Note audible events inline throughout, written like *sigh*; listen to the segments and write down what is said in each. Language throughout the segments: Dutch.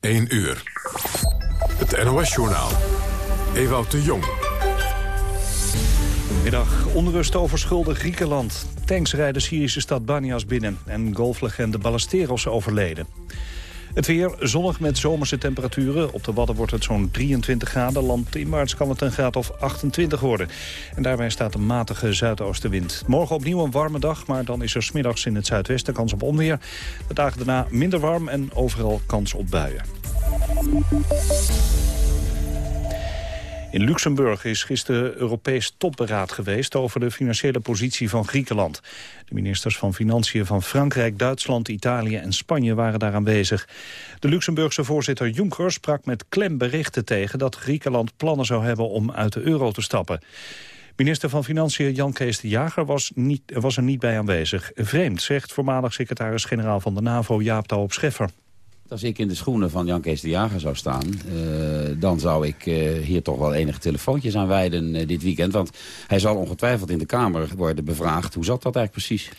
1 uur. Het NOS-journaal. Ewout de Jong. Middag onrust over schulden Griekenland. Tanks rijden Syrische stad Banias binnen. En golflegende Ballesteros overleden. Het weer zonnig met zomerse temperaturen. Op de Wadden wordt het zo'n 23 graden. Landinwaarts kan het een graad of 28 worden. En daarbij staat een matige zuidoostenwind. Morgen opnieuw een warme dag, maar dan is er smiddags in het zuidwesten kans op onweer. De dagen daarna minder warm en overal kans op buien. In Luxemburg is gisteren Europees topberaad geweest over de financiële positie van Griekenland. De ministers van Financiën van Frankrijk, Duitsland, Italië en Spanje waren daar aanwezig. De Luxemburgse voorzitter Juncker sprak met klem berichten tegen dat Griekenland plannen zou hebben om uit de euro te stappen. Minister van Financiën Jan Kees de Jager was, niet, was er niet bij aanwezig. Vreemd, zegt voormalig secretaris-generaal van de NAVO Jaap Touw Scheffer. Als ik in de schoenen van Jan Kees de Jager zou staan... Uh, dan zou ik uh, hier toch wel enige telefoontjes aan wijden uh, dit weekend. Want hij zal ongetwijfeld in de Kamer worden bevraagd. Hoe zat dat eigenlijk precies?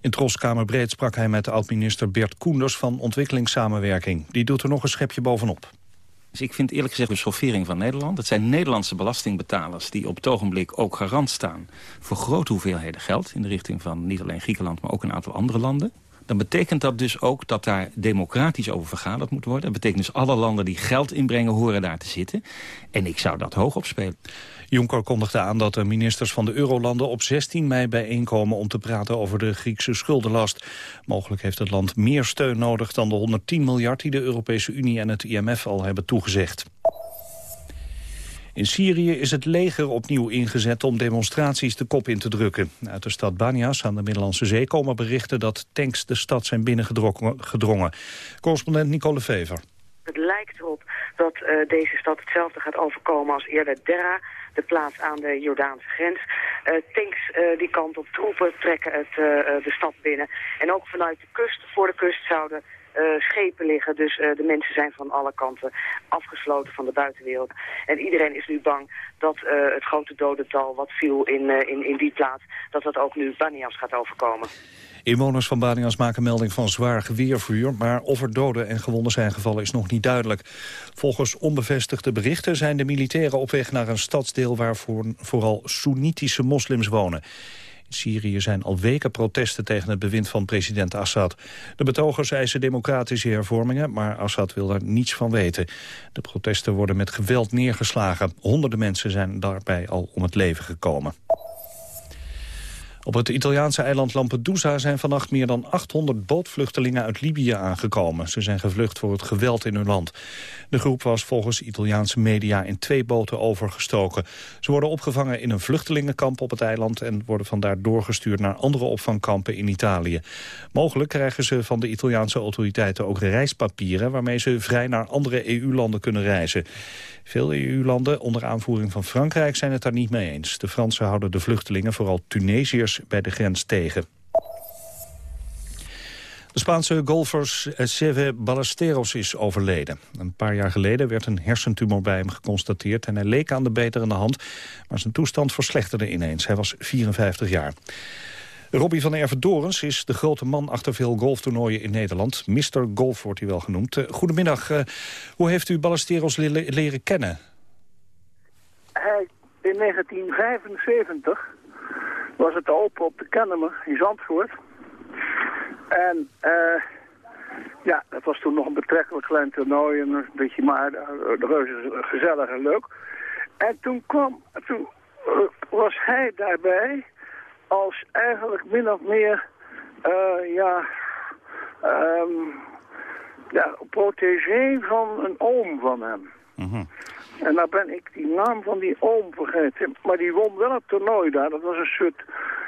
In Troskamerbreed sprak hij met de oud-minister Bert Koenders van Ontwikkelingssamenwerking. Die doet er nog een schepje bovenop. Dus ik vind eerlijk gezegd een schoffering van Nederland. Het zijn Nederlandse belastingbetalers die op het ogenblik ook garant staan... voor grote hoeveelheden geld in de richting van niet alleen Griekenland... maar ook een aantal andere landen dan betekent dat dus ook dat daar democratisch over vergaderd moet worden. Dat betekent dus alle landen die geld inbrengen horen daar te zitten. En ik zou dat hoog opspelen. Juncker kondigde aan dat de ministers van de eurolanden op 16 mei bijeenkomen om te praten over de Griekse schuldenlast. Mogelijk heeft het land meer steun nodig dan de 110 miljard die de Europese Unie en het IMF al hebben toegezegd. In Syrië is het leger opnieuw ingezet om demonstraties de kop in te drukken. Uit de stad Banias aan de Middellandse Zee komen berichten dat tanks de stad zijn binnengedrongen. Correspondent Nicole Fever. Het lijkt erop dat uh, deze stad hetzelfde gaat overkomen als eerder Derra, de plaats aan de Jordaanse grens. Uh, tanks uh, die kant op troepen trekken het, de stad binnen. En ook vanuit de kust, voor de kust zouden uh, schepen liggen. Dus uh, de mensen zijn van alle kanten afgesloten van de buitenwereld. En iedereen is nu bang dat uh, het grote dodental wat viel in, in, in die plaats... dat dat ook nu Banias gaat overkomen. Inwoners van Banias maken melding van zwaar geweervuur... maar of er doden en gewonden zijn gevallen is nog niet duidelijk. Volgens onbevestigde berichten zijn de militairen op weg naar een stadsdeel... waar voor, vooral Soenitische moslims wonen. Syrië zijn al weken protesten tegen het bewind van president Assad. De betogers eisen democratische hervormingen, maar Assad wil daar niets van weten. De protesten worden met geweld neergeslagen. Honderden mensen zijn daarbij al om het leven gekomen. Op het Italiaanse eiland Lampedusa zijn vannacht meer dan 800 bootvluchtelingen uit Libië aangekomen. Ze zijn gevlucht voor het geweld in hun land. De groep was volgens Italiaanse media in twee boten overgestoken. Ze worden opgevangen in een vluchtelingenkamp op het eiland... en worden vandaar doorgestuurd naar andere opvangkampen in Italië. Mogelijk krijgen ze van de Italiaanse autoriteiten ook reispapieren... waarmee ze vrij naar andere EU-landen kunnen reizen. Veel EU-landen, onder aanvoering van Frankrijk, zijn het daar niet mee eens. De Fransen houden de vluchtelingen, vooral Tunesiërs, bij de grens tegen. De Spaanse golfer Seve Ballesteros is overleden. Een paar jaar geleden werd een hersentumor bij hem geconstateerd... en hij leek aan de beterende hand, maar zijn toestand verslechterde ineens. Hij was 54 jaar. Robbie van Ervedorens is de grote man achter veel golftoernooien in Nederland. Mr. Golf wordt hij wel genoemd. Uh, goedemiddag. Uh, hoe heeft u Ballesteros le leren kennen? In 1975 was het open op de Kennemer in Zandvoort. En uh, ja, dat was toen nog een betrekkelijk klein toernooi. Een beetje maar reuze gezellig en leuk. En toen kwam, toen was hij daarbij als eigenlijk min of meer, uh, ja, um, ja, protégé van een oom van hem. Mm En nou ben ik die naam van die oom vergeten. Maar die won wel het toernooi daar. Dat was een soort,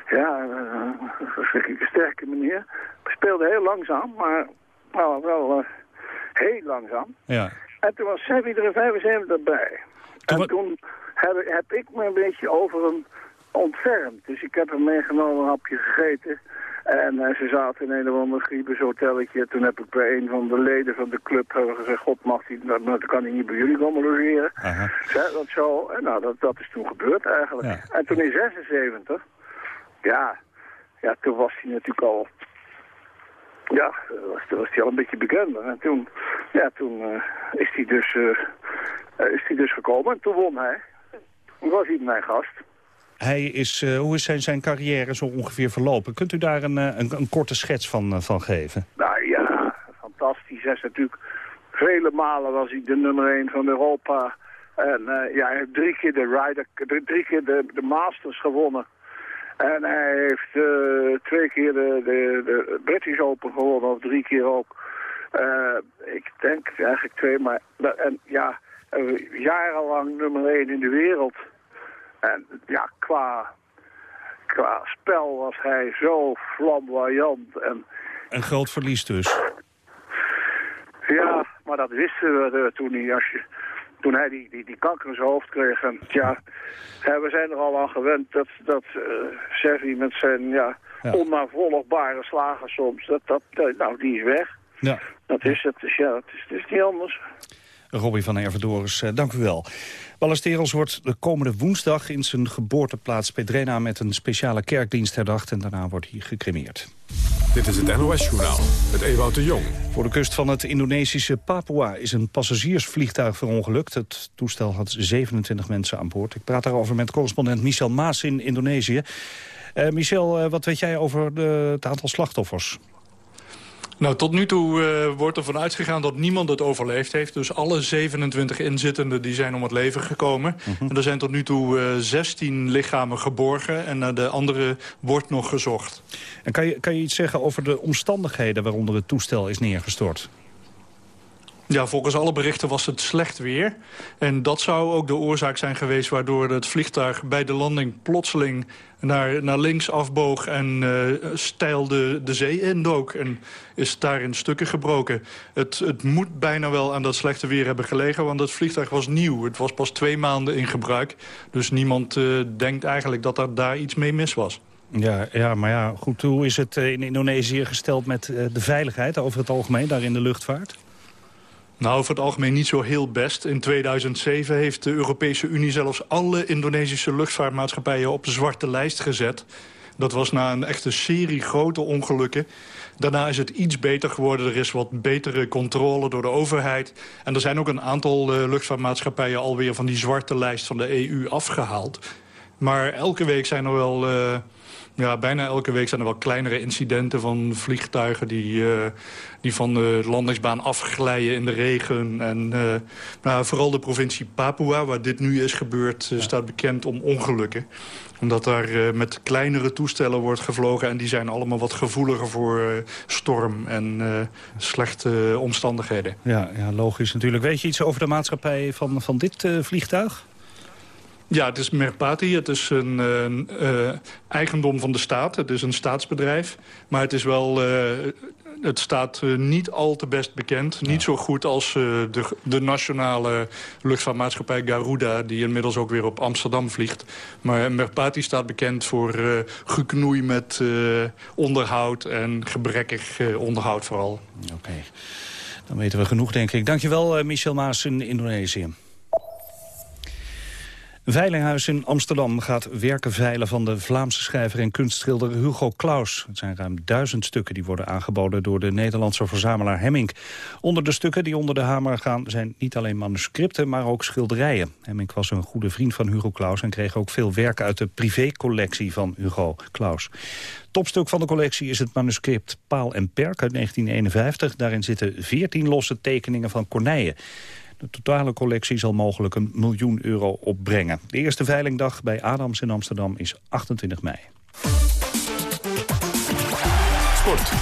ja, uh, verschrikkelijke sterke meneer. Speelde heel langzaam, maar nou, wel uh, heel langzaam. Ja. En toen was Sevi er 75 erbij. en toen heb, heb ik me een beetje over hem ontfermd. Dus ik heb hem meegenomen, een hapje gegeten. En uh, ze zaten in een of ander Griebus hotelletje. Toen heb ik bij een van de leden van de club gezegd... God mag hij, dan kan hij niet bij jullie komen logeren. dat zo. En nou, dat, dat is toen gebeurd eigenlijk. En toen in 76, ja, ja, toen was hij natuurlijk al... Ja, was, was hij al een beetje bekender. En toen ja, toen is hij dus, is hij dus gekomen en toen won hij. Toen was hij mijn gast. Hij is, hoe is zijn, zijn carrière zo ongeveer verlopen? Kunt u daar een, een, een korte schets van, van geven? Nou ja, fantastisch. Hij is natuurlijk vele malen was hij de nummer 1 van Europa. En ja, hij heeft drie keer de Ryder, drie keer de, de Masters gewonnen. En hij heeft twee keer de, de, de, British Open gewonnen, of drie keer ook. Ik denk eigenlijk twee, maar... En ja, jarenlang nummer één in de wereld. En ja, qua, qua spel was hij zo flamboyant. En, een groot verlies dus. Ja, maar dat wisten we toen niet. Als je, toen hij die, die, die kanker in zijn hoofd kreeg. En ja, we zijn er al aan gewend dat, dat uh, Sevi met zijn ja, ja. onnavolgbare slagen soms, dat, dat, nou, die is weg. Ja. Dat is het. Dus ja, het is, het is niet anders. Robbie van Ervedoris, uh, dank u wel. Ballesteros wordt de komende woensdag in zijn geboorteplaats Pedrena met een speciale kerkdienst herdacht en daarna wordt hij gecremeerd. Dit is het NOS-journaal met Ewout de Jong. Voor de kust van het Indonesische Papua is een passagiersvliegtuig verongelukt. Het toestel had 27 mensen aan boord. Ik praat daarover met correspondent Michel Maas in Indonesië. Uh, Michel, uh, wat weet jij over de, het aantal slachtoffers? Nou, tot nu toe uh, wordt er vanuit gegaan dat niemand het overleefd heeft. Dus alle 27 inzittenden die zijn om het leven gekomen. Mhm. En er zijn tot nu toe uh, 16 lichamen geborgen en uh, de andere wordt nog gezocht. En kan je, kan je iets zeggen over de omstandigheden waaronder het toestel is neergestort? Ja, volgens alle berichten was het slecht weer. En dat zou ook de oorzaak zijn geweest... waardoor het vliegtuig bij de landing plotseling naar, naar links afboog... en uh, de, zee indook en is daar in stukken gebroken. Het, het moet bijna wel aan dat slechte weer hebben gelegen... want het vliegtuig was nieuw. Het was pas twee maanden in gebruik. Dus niemand uh, denkt eigenlijk dat er daar iets mee mis was. Ja, ja, maar ja, goed, hoe is het eh, in Indonesië gesteld met de veiligheid over het algemeen, daar in de luchtvaart? Nou, over het algemeen niet zo heel best. In 2007 heeft de Europese Unie zelfs alle Indonesische luchtvaartmaatschappijen op de zwarte lijst gezet. Dat was na een echte serie grote ongelukken. Daarna is het iets beter geworden. Er is wat betere controle door de overheid. En er zijn ook een aantal uh, luchtvaartmaatschappijen alweer van die zwarte lijst van de EU afgehaald. Maar elke week zijn er wel... Uh, ja, bijna elke week zijn er wel kleinere incidenten van vliegtuigen... die, uh, die van de landingsbaan afglijden in de regen. En uh, nou, vooral de provincie Papua, waar dit nu is gebeurd... Uh, staat bekend om ongelukken. Omdat daar met kleinere toestellen wordt gevlogen... en die zijn allemaal wat gevoeliger voor storm en slechte omstandigheden. Ja, ja, logisch natuurlijk. Weet je iets over de maatschappij van, van dit vliegtuig? Ja, het is Merpati. Het is een uh, eigendom van de staat. Het is een staatsbedrijf. Maar het is wel... Uh, het staat niet al te best bekend. Niet zo goed als de, de, nationale luchtvaartmaatschappij Garuda... die inmiddels ook weer op Amsterdam vliegt. Maar Merpati staat bekend voor geknoei met onderhoud... en gebrekkig onderhoud vooral. Oké, dan weten we genoeg, denk ik. Dankjewel, Michel Maas in Indonesië. Veilinghuis in Amsterdam gaat werken veilen van de Vlaamse schrijver en kunstschilder Hugo Claus. Het zijn ruim duizend stukken die worden aangeboden door de Nederlandse verzamelaar Hemming. Onder de stukken die onder de hamer gaan zijn niet alleen manuscripten, maar ook schilderijen. Hemming was een goede vriend van Hugo Claus en kreeg ook veel werk uit de privécollectie van Hugo Claus. Topstuk van de collectie is het manuscript Paal en Perk uit 1951. Daarin zitten veertien losse tekeningen van Corneille. De totale collectie zal mogelijk een miljoen euro opbrengen. De eerste veilingdag bij Adams in Amsterdam is 28 mei. Sport.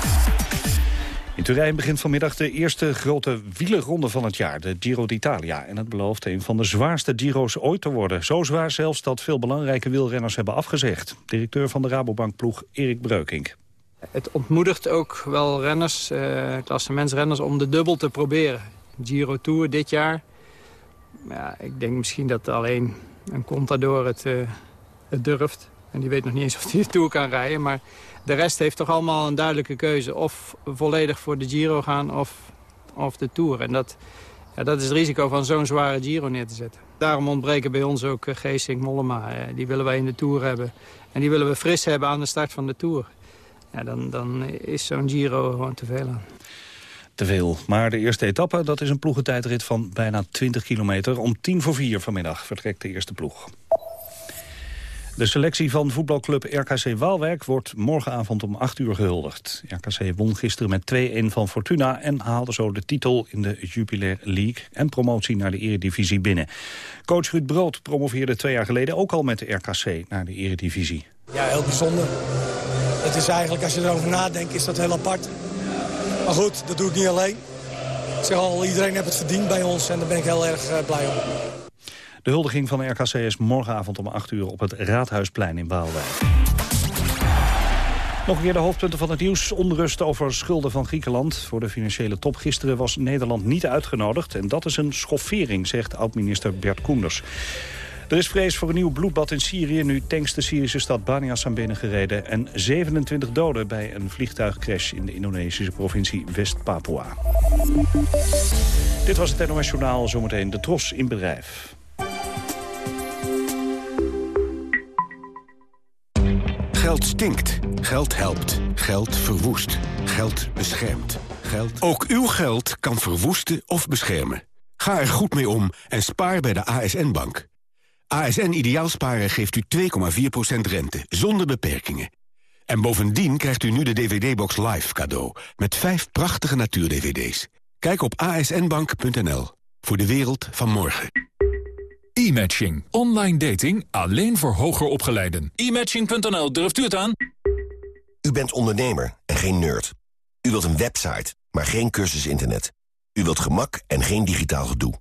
In Turijn begint vanmiddag de eerste grote wielerronde van het jaar, de Giro d'Italia. En het belooft een van de zwaarste Giro's ooit te worden. Zo zwaar zelfs dat veel belangrijke wielrenners hebben afgezegd. Directeur van de Rabobankploeg Erik Breukink. Het ontmoedigt ook wel renners, eh, klassementsrenners, om de dubbel te proberen. Giro Tour dit jaar. Ja, ik denk misschien dat alleen een Contador het, uh, het durft. En die weet nog niet eens of hij de Tour kan rijden. Maar de rest heeft toch allemaal een duidelijke keuze. Of volledig voor de Giro gaan of, of de Tour. En dat, ja, dat is het risico van zo'n zware Giro neer te zetten. Daarom ontbreken bij ons ook uh, Geesink Mollema. die willen wij in de Tour hebben. En die willen we fris hebben aan de start van de Tour. Ja, dan, dan is zo'n Giro gewoon te veel aan. Te veel. Maar de eerste etappe, dat is een ploegentijdrit van bijna 20 kilometer. Om tien voor vier vanmiddag vertrekt de eerste ploeg. De selectie van voetbalclub RKC Waalwijk wordt morgenavond om 8 uur gehuldigd. RKC won gisteren met 2-1 van Fortuna en haalde zo de titel in de Jupiler League en promotie naar de eredivisie binnen. Coach Ruud Brood promoveerde twee jaar geleden ook al met de RKC naar de eredivisie. Ja, heel bijzonder. Het is eigenlijk, als je erover nadenkt, is dat heel apart. Maar goed, dat doe ik niet alleen. Zeg al, iedereen heeft het verdiend bij ons en daar ben ik heel erg uh, blij om. De huldiging van de RKC is morgenavond om 8 uur op het Raadhuisplein in Waalwijk. Nog een keer de hoofdpunten van het nieuws. Onrust over schulden van Griekenland. Voor de financiële top gisteren was Nederland niet uitgenodigd. En dat is een schoffering, zegt oud-minister Bert Koenders. Er is vrees voor een nieuw bloedbad in Syrië... nu tanks de Syrische stad Banias zijn binnengereden... en 27 doden bij een vliegtuigcrash in de Indonesische provincie West-Papua. Dit was het NOS Journaal, zometeen de Tros in bedrijf. Geld stinkt. Geld helpt. Geld verwoest. Geld beschermt. Geld... Ook uw geld kan verwoesten of beschermen. Ga er goed mee om en spaar bij de ASN-bank. ASN Ideaalsparen geeft u 2,4% rente, zonder beperkingen. En bovendien krijgt u nu de DVD-box Live cadeau... met vijf prachtige natuur-DVD's. Kijk op asnbank.nl voor de wereld van morgen. E-matching. Online dating alleen voor hoger opgeleiden. E-matching.nl, durft u het aan? U bent ondernemer en geen nerd. U wilt een website, maar geen cursus internet. U wilt gemak en geen digitaal gedoe.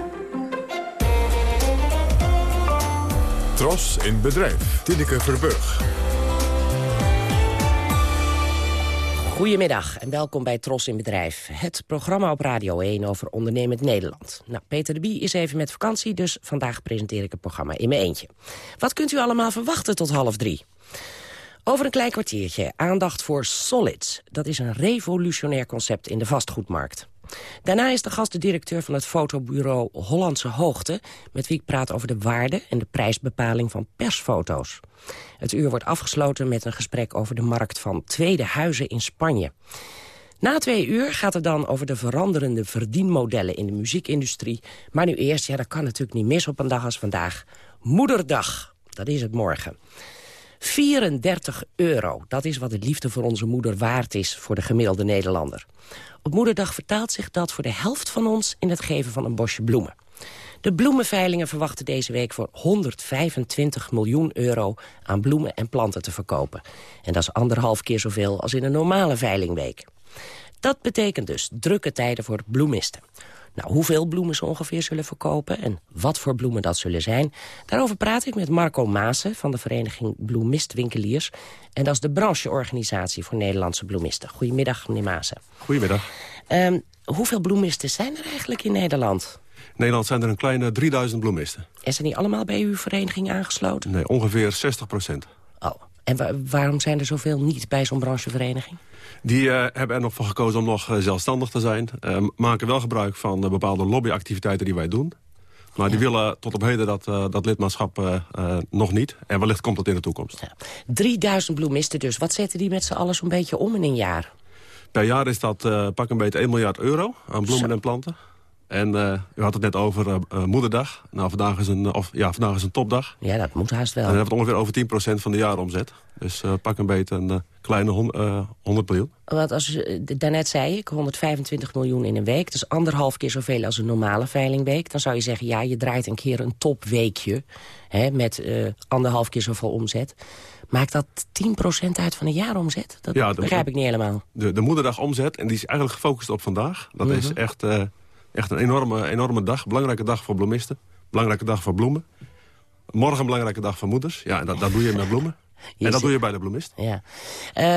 Tros in bedrijf. Tineke Verburg. Goedemiddag en welkom bij Tros in Bedrijf. Het programma op Radio 1 over ondernemend Nederland. Nou, Peter de Bie is even met vakantie, dus vandaag presenteer ik het programma in mijn eentje. Wat kunt u allemaal verwachten tot half drie? Over een klein kwartiertje aandacht voor Solids. Dat is een revolutionair concept in de vastgoedmarkt. Daarna is de gast de directeur van het fotobureau Hollandse Hoogte... met wie ik praat over de waarde en de prijsbepaling van persfoto's. Het uur wordt afgesloten met een gesprek over de markt van tweede huizen in Spanje. Na twee uur gaat het dan over de veranderende verdienmodellen in de muziekindustrie. Maar nu eerst, ja dat kan natuurlijk niet mis op een dag als vandaag... Moederdag, dat is het morgen. 34 euro, dat is wat de liefde voor onze moeder waard is voor de gemiddelde Nederlander. Op Moederdag vertaalt zich dat voor de helft van ons in het geven van een bosje bloemen. De bloemenveilingen verwachten deze week voor 125 miljoen euro aan bloemen en planten te verkopen. En dat is anderhalf keer zoveel als in een normale veilingweek. Dat betekent dus drukke tijden voor bloemisten. Nou, hoeveel bloemen ze ongeveer zullen verkopen en wat voor bloemen dat zullen zijn... daarover praat ik met Marco Maassen van de vereniging Bloemistwinkeliers. En dat is de brancheorganisatie voor Nederlandse bloemisten. Goedemiddag, meneer Maassen. Goedemiddag. Um, hoeveel bloemisten zijn er eigenlijk in Nederland? In Nederland zijn er een kleine 3000 bloemisten. En zijn die allemaal bij uw vereniging aangesloten? Nee, ongeveer 60 procent. Oh, en waarom zijn er zoveel niet bij zo'n branchevereniging? Die uh, hebben er nog voor gekozen om nog uh, zelfstandig te zijn. Uh, maken wel gebruik van bepaalde lobbyactiviteiten die wij doen. Maar die willen tot op heden dat, dat lidmaatschap nog niet. En wellicht komt dat in de toekomst. Ja. 3000 bloemisten dus. Wat zetten die met z'n allen zo'n beetje om in een jaar? Per jaar is dat pak een beetje 1 miljard euro aan bloemen Zo. en planten. En uh, u had het net over uh, moederdag. Nou, vandaag is, een, of, ja, vandaag is een topdag. Ja, dat moet haast wel. En dan hebben we het ongeveer over 10% van de jaaromzet. Dus pak een beetje een kleine 100 miljoen. Want als, daarnet zei ik, 125 miljoen in een week. Dat is anderhalf keer zoveel als een normale veilingweek. Dan zou je zeggen, ja, je draait een keer een topweekje. Hè, met anderhalf keer zoveel omzet. Maakt dat 10% uit van de jaaromzet? Dat ja, de, begrijp ik niet helemaal. De, de moederdag omzet, en die is eigenlijk gefocust op vandaag. Dat is echt... Echt een enorme, enorme dag. Belangrijke dag voor bloemisten. Belangrijke dag voor bloemen. Morgen een belangrijke dag voor moeders. Ja, dat, dat doe je met bloemen. *laughs* Je en dat doe je bij de bloemist. Ja.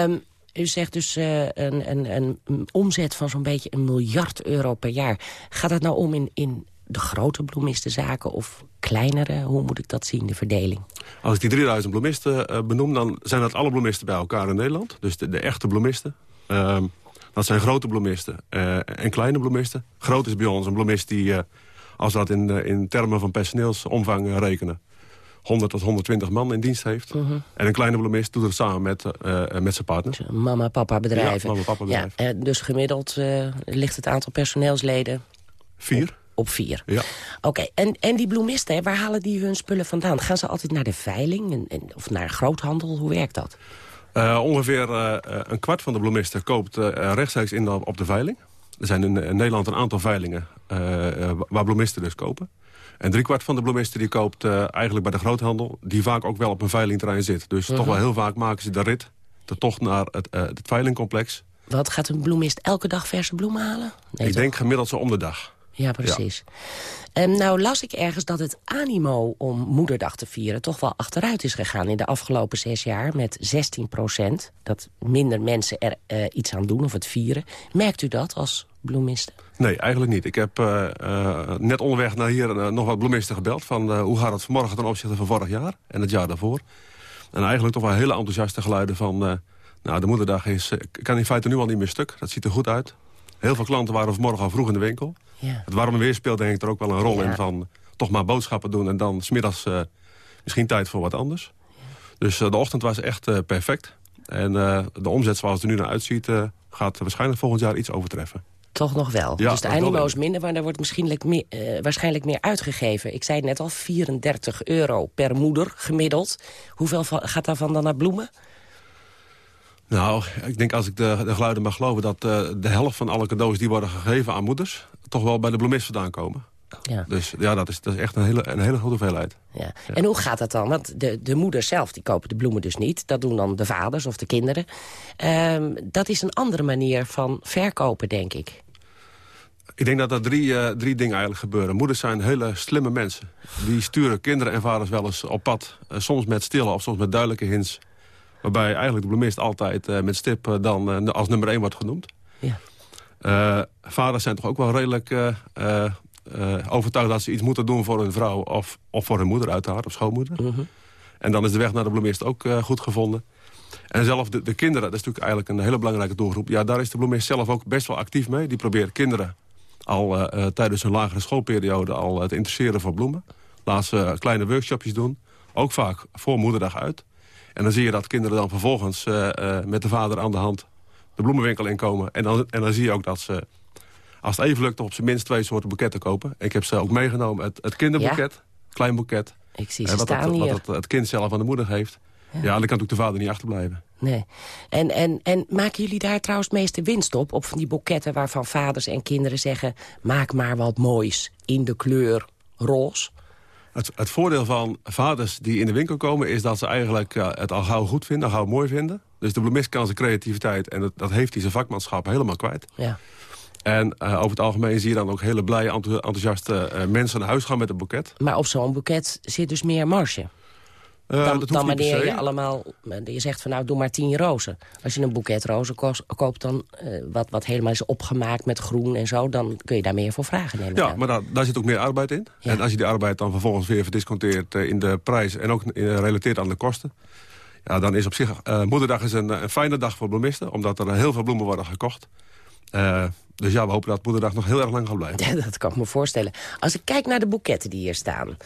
Um, u zegt dus uh, een, een, een omzet van zo'n beetje een miljard euro per jaar. Gaat dat nou om in, in de grote bloemistenzaken of kleinere? Hoe moet ik dat zien, de verdeling? Als ik die 3000 bloemisten uh, benoem, dan zijn dat alle bloemisten bij elkaar in Nederland. Dus de, de echte bloemisten. Uh, dat zijn grote bloemisten uh, en kleine bloemisten. Groot is bij ons een bloemist die, als we dat in, in termen van personeelsomvang rekenen... 100 tot 120 man in dienst heeft. Mhm. En een kleine bloemist doet het samen met, met zijn partner. Mama-papa bedrijven. Ja, mama-papa bedrijven. Ja, dus gemiddeld ligt het aantal personeelsleden... Vier op vier. Ja. Oké, en, en die bloemisten, waar halen die hun spullen vandaan? Gaan ze altijd naar de veiling en, en of naar groothandel? Hoe werkt dat? Uh, ongeveer uh, een kwart van de bloemisten koopt uh, rechtstreeks in op de veiling. Er zijn in, in Nederland een aantal veilingen waar bloemisten dus kopen. En driekwart van de bloemisten die koopt eigenlijk bij de groothandel... die vaak ook wel op een veilingterrein zit. Dus toch wel heel vaak maken ze de rit, de tocht naar het, het veilingcomplex. Wat gaat een bloemist elke dag verse bloemen halen? Nee, Ik denk gemiddeld zo om de dag. Ja, precies. Ehm, nou las ik ergens dat het animo om moederdag te vieren... toch wel achteruit is gegaan in de afgelopen zes jaar met 16 procent. Dat minder mensen er uh, iets aan doen of het vieren. Merkt u dat als bloemiste? Nee, eigenlijk niet. Ik heb uh, uh, net onderweg naar hier nog wat bloemisten gebeld... van hoe gaat het vanmorgen ten opzichte van vorig jaar en het jaar daarvoor. En eigenlijk toch wel hele enthousiaste geluiden van... nou, de moederdag is, kan in feite nu al niet meer stuk. Dat ziet er goed uit. Heel veel klanten waren vanmorgen al vroeg in de winkel. Ja. Het warme weer speelt denk ik er ook wel een rol in van toch maar boodschappen doen... en dan smiddags uh, misschien tijd voor wat anders. Dus uh, de ochtend was echt uh, perfect. En de omzet zoals het er nu naar uitziet... gaat waarschijnlijk volgend jaar iets overtreffen. Toch nog wel. Ja, dus de animo is minder, maar daar wordt misschien waarschijnlijk meer uitgegeven. Ik zei net al, 34 euro per moeder gemiddeld. Hoeveel gaat daarvan dan naar bloemen? Nou, ik denk als ik de, de geluiden mag geloven... dat uh, de helft van alle cadeaus die worden gegeven aan moeders... toch wel bij de bloemist vandaan komen. Ja. Dus ja, dat is, dat is echt een hele, een hele grote hoeveelheid. Ja. En hoe gaat dat dan? Want de, de moeders zelf die kopen de bloemen dus niet. Dat doen dan de vaders of de kinderen. Um, dat is een andere manier van verkopen, denk ik. Ik denk dat er drie, uh, drie dingen eigenlijk gebeuren. Moeders zijn hele slimme mensen. Die sturen kinderen en vaders wel eens op pad. Uh, soms met stille of soms met duidelijke hints Waarbij eigenlijk de bloemist altijd uh, met stip uh, dan uh, als nummer 1 wordt genoemd. Ja. vaders zijn toch ook wel redelijk overtuigd dat ze iets moeten doen voor hun vrouw... of, of voor hun moeder uiteraard, of schoonmoeder. -huh. En dan is de weg naar de bloemist ook goed gevonden. En zelf de, de, kinderen, dat is natuurlijk eigenlijk een hele belangrijke doelgroep. Ja, daar is de bloemist zelf ook best wel actief mee. Die probeert kinderen al tijdens hun lagere schoolperiode al te interesseren voor bloemen. Laat ze kleine workshopjes doen. Ook vaak voor moederdag uit. En dan zie je dat kinderen dan vervolgens uh, uh, met de vader aan de hand de bloemenwinkel inkomen. En dan, en dan zie je ook dat ze, als het even lukt, op zijn minst twee soorten boeketten kopen. Ik heb ze ook meegenomen, het, het kinderboeket, ja. klein boeket. Ik zie ze wat staan hier. Wat het, het, kind zelf aan de moeder heeft. Ja, ja dan kan natuurlijk de vader niet achterblijven. Nee. En, en, en maken jullie daar trouwens het meeste winst op? Op van die boeketten waarvan vaders en kinderen zeggen... maak maar wat moois in de kleur roze? Het, het, voordeel van vaders die in de winkel komen... is dat ze eigenlijk uh, het al gauw goed vinden, al gauw mooi vinden. Dus de bloemist kan zijn creativiteit... en dat, dat heeft hij zijn vakmanschap helemaal kwijt. Ja. En uh, over het algemeen zie je dan ook hele blije, enthousiaste uh, mensen naar huis gaan met een boeket. Maar op zo'n boeket zit dus meer marge? Uh, dan, dan wanneer je allemaal, je zegt van nou doe maar tien rozen. Als je een boeket rozen koopt dan uh, wat, wat helemaal is opgemaakt met groen en zo, dan kun je daar meer voor vragen nemen. Ja, maar daar, daar zit ook meer arbeid in. Ja. En als je die arbeid dan vervolgens weer verdisconteert uh, in de prijs en ook relateert aan de kosten. Ja, dan is op zich, moederdag is een, een fijne dag voor bloemisten, omdat er heel veel bloemen worden gekocht. Uh, dus ja, we hopen dat moederdag nog heel erg lang gaat blijven. *laughs* Dat kan ik me voorstellen. Als ik kijk naar de boeketten die hier staan.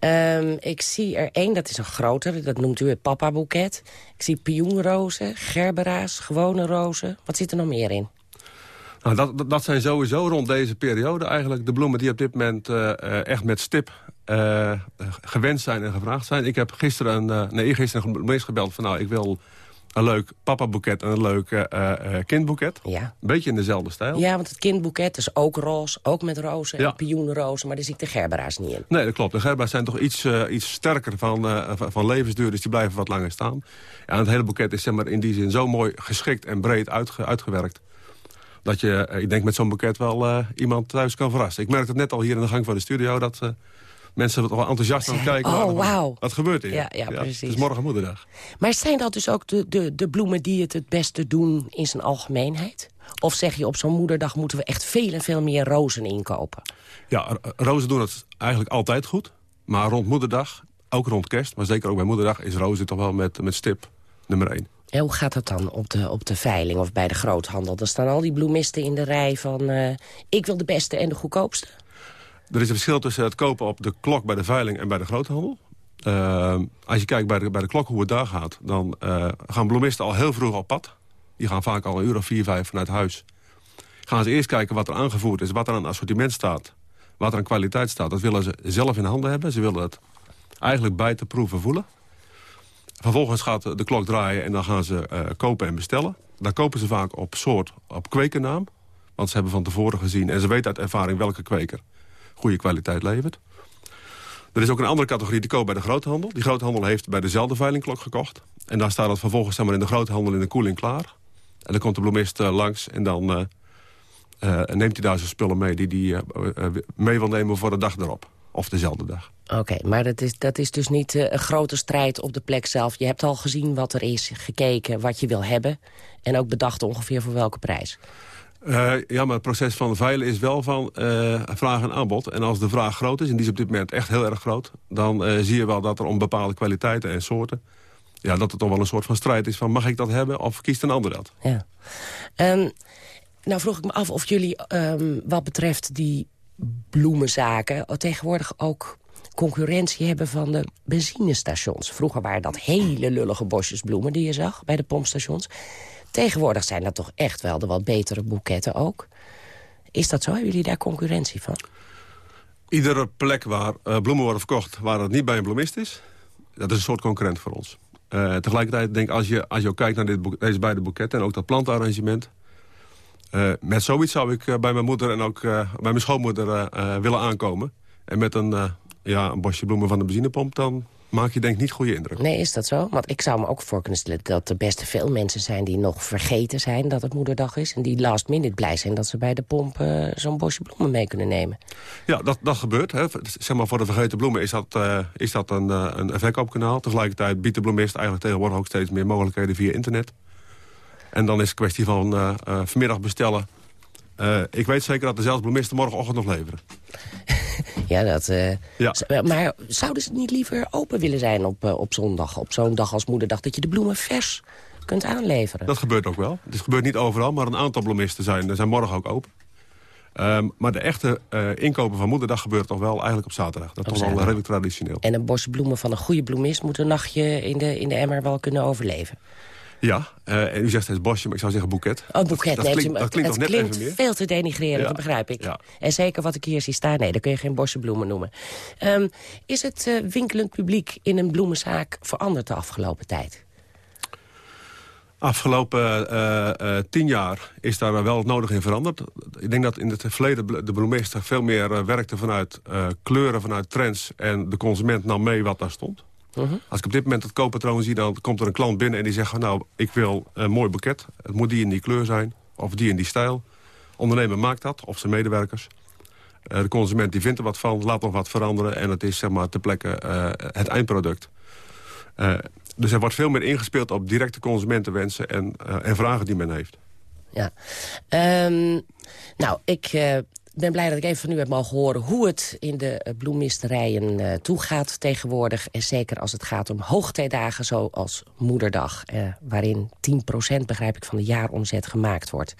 Um, ik zie er één, dat is een grotere, dat noemt u het papa-boeket. Ik zie pioenrozen, gerbera's, gewone rozen. Wat zit er nog meer in? Nou, dat, dat zijn sowieso rond deze periode eigenlijk de bloemen die op dit moment uh, echt met stip uh, gewenst zijn en gevraagd zijn. Ik heb gisteren, een, nee, gisteren een gebeld van nou, ik wil een leuk papa-boeket en een leuk uh, uh, kindboeket. Ja. Een beetje in dezelfde stijl. Ja, want het kindboeket is ook roze, ook met rozen ja. en pioenrozen. Maar daar zie ik de gerbera's niet in. Nee, dat klopt. De gerbera's zijn toch iets, uh, iets sterker van, van levensduur, dus die blijven wat langer staan. Ja, en het hele boeket is zeg maar, in die zin zo mooi geschikt en breed uitge uitgewerkt dat je, ik denk met zo'n boeket wel iemand thuis kan verrassen. Ik merkte het net al hier in de gang van de studio... dat mensen wat enthousiast aan het kijken oh, wow. wat gebeurt hier. Ja, ja, precies. Het is morgen moederdag. Maar zijn dat dus ook de, de, de bloemen die het het beste doen in zijn algemeenheid? Of zeg je op zo'n moederdag moeten we echt veel en veel meer rozen inkopen? Ja, rozen doen het eigenlijk altijd goed. Maar rond moederdag, ook rond kerst, maar zeker ook bij moederdag... is rozen toch wel met, met stip nummer één. En hoe gaat dat dan op de, op de veiling of bij de groothandel? Dan staan al die bloemisten in de rij van... Uh, ik wil de beste en de goedkoopste. Er is een verschil tussen het kopen op de klok bij de veiling en bij de groothandel. Uh, als je kijkt bij de, bij de klok hoe het daar gaat... dan uh, gaan bloemisten al heel vroeg op pad. Die gaan vaak al een uur of vier, vijf vanuit huis. Gaan ze eerst kijken wat er aangevoerd is, wat er aan assortiment staat... wat er aan kwaliteit staat. Dat willen ze zelf in handen hebben. Ze willen het eigenlijk bij te proeven voelen. Vervolgens gaat de klok draaien en dan gaan ze uh, kopen en bestellen. Dan kopen ze vaak op soort, op kwekernaam. Want ze hebben van tevoren gezien en ze weten uit ervaring welke kweker goede kwaliteit levert. Er is ook een andere categorie die koopt bij de groothandel. Die groothandel heeft bij dezelfde veilingklok gekocht. En daar staat het vervolgens zeg in de groothandel in de koeling klaar. En dan komt de bloemist uh, langs en dan uh, uh, neemt hij daar zijn spullen mee... die hij mee wil nemen voor de dag erop. Of dezelfde dag. Oké, maar dat is, dat is dus niet een grote strijd op de plek zelf. Je hebt al gezien wat er is, gekeken wat je wil hebben... en ook bedacht ongeveer voor welke prijs. Uh, ja, maar het proces van veilen is wel van uh, vraag en aanbod. En als de vraag groot is, en die is op dit moment echt heel erg groot... dan uh, zie je wel dat er om bepaalde kwaliteiten en soorten... ja, dat er toch wel een soort van strijd is van... mag ik dat hebben of kiest een ander dat? Ja. Um, nou vroeg ik me af of jullie um, wat betreft die bloemenzaken... tegenwoordig ook concurrentie hebben van de benzinestations. Vroeger waren dat hele lullige bosjes bloemen die je zag bij de pompstations... Tegenwoordig zijn dat toch echt wel de wat betere boeketten ook. Is dat zo? Hebben jullie daar concurrentie van? Iedere plek waar uh, bloemen worden verkocht waar het niet bij een bloemist is... dat is een soort concurrent voor ons. Uh, tegelijkertijd denk ik, als je, als je ook kijkt naar dit deze beide boeketten... en ook dat plantarrangement... Uh, met zoiets zou ik bij mijn moeder en ook bij mijn schoonmoeder willen aankomen. En met een, ja, een bosje bloemen van de benzinepomp... dan maak je denk ik niet goede indruk. Nee, is dat zo? Want ik zou me ook voor kunnen stellen dat er best veel mensen zijn... die nog vergeten zijn dat het moederdag is... en die last minute blij zijn dat ze bij de pomp uh, zo'n bosje bloemen mee kunnen nemen. Ja, dat, dat gebeurt. Hè. Zeg maar, voor de vergeten bloemen is dat, uh, is dat een, uh, een verkoopkanaal. Tegelijkertijd biedt de bloemist eigenlijk tegenwoordig ook steeds meer mogelijkheden via internet. En dan is het kwestie van vanmiddag bestellen... ik weet zeker dat de zelfs bloemisten morgenochtend nog leveren. *laughs* Ja, dat, uh, ja. Maar zouden ze niet liever open willen zijn op, uh, op zondag? Op zo'n dag als moederdag, dat je de bloemen vers kunt aanleveren? Dat gebeurt ook wel. Het gebeurt niet overal, maar een aantal bloemisten zijn, zijn morgen ook open. Um, maar de echte uh, inkopen van moederdag gebeurt toch wel eigenlijk op zaterdag. Dat is toch wel redelijk traditioneel. En een bos bloemen van een goede bloemist moet een nachtje in de, in de emmer wel kunnen overleven? Ja, uh, en u zegt het bosje, maar ik zou zeggen boeket. Oh, boeket. Dat, nee, klinkt, dat klinkt het net klinkt veel te denigrerend, Ja. dat begrijp ik. Ja. En zeker wat ik hier zie staan, nee, dan kun je geen bossenbloemen noemen. Um, is het uh, winkelend publiek in een bloemenzaak veranderd de afgelopen tijd? Afgelopen uh, tien jaar is daar wel het nodig in veranderd. Ik denk dat in het verleden de bloemist veel meer werkte vanuit kleuren, vanuit trends... en de consument nam mee wat daar stond. Mhm. Als ik op dit moment het kooppatroon zie, dan komt er een klant binnen... en die zegt, nou, ik wil een mooi boeket. Het moet die in die kleur zijn, of die in die stijl. Ondernemer maakt dat, of zijn medewerkers. Uh, de consument die vindt er wat van, laat nog wat veranderen... en het is zeg maar, ter plekke uh, het eindproduct. Uh, dus er wordt veel meer ingespeeld op directe consumentenwensen... en, en vragen die men heeft. Ja. Um, nou, ik ik ben blij dat ik even van u heb mogen horen hoe het in de uh, bloemmisterijen uh, toegaat tegenwoordig. En zeker als het gaat om hoogtijdagen zoals Moederdag. Uh, waarin 10% begrijp ik van de jaaromzet gemaakt wordt.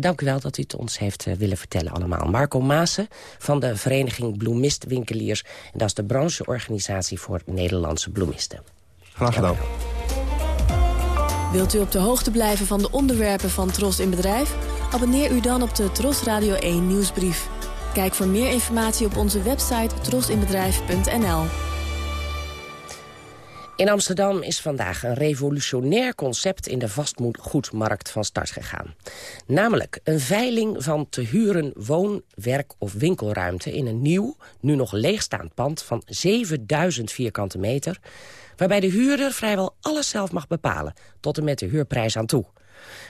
dank u wel dat u het ons heeft willen vertellen allemaal. Marco Maassen van de vereniging Bloemistwinkeliers. En dat is de brancheorganisatie voor Nederlandse bloemisten. Graag gedaan. Wilt u op de hoogte blijven van de onderwerpen van Tros in Bedrijf? Abonneer u dan op de Tros Radio 1 nieuwsbrief. Kijk voor meer informatie op onze website trosinbedrijf.nl. In Amsterdam is vandaag een revolutionair concept in de vastgoedmarkt van start gegaan. Namelijk een veiling van te huren woon-, werk- of winkelruimte in een nieuw, nu nog leegstaand pand van 7000 vierkante meter waarbij de huurder vrijwel alles zelf mag bepalen, tot en met de huurprijs aan toe.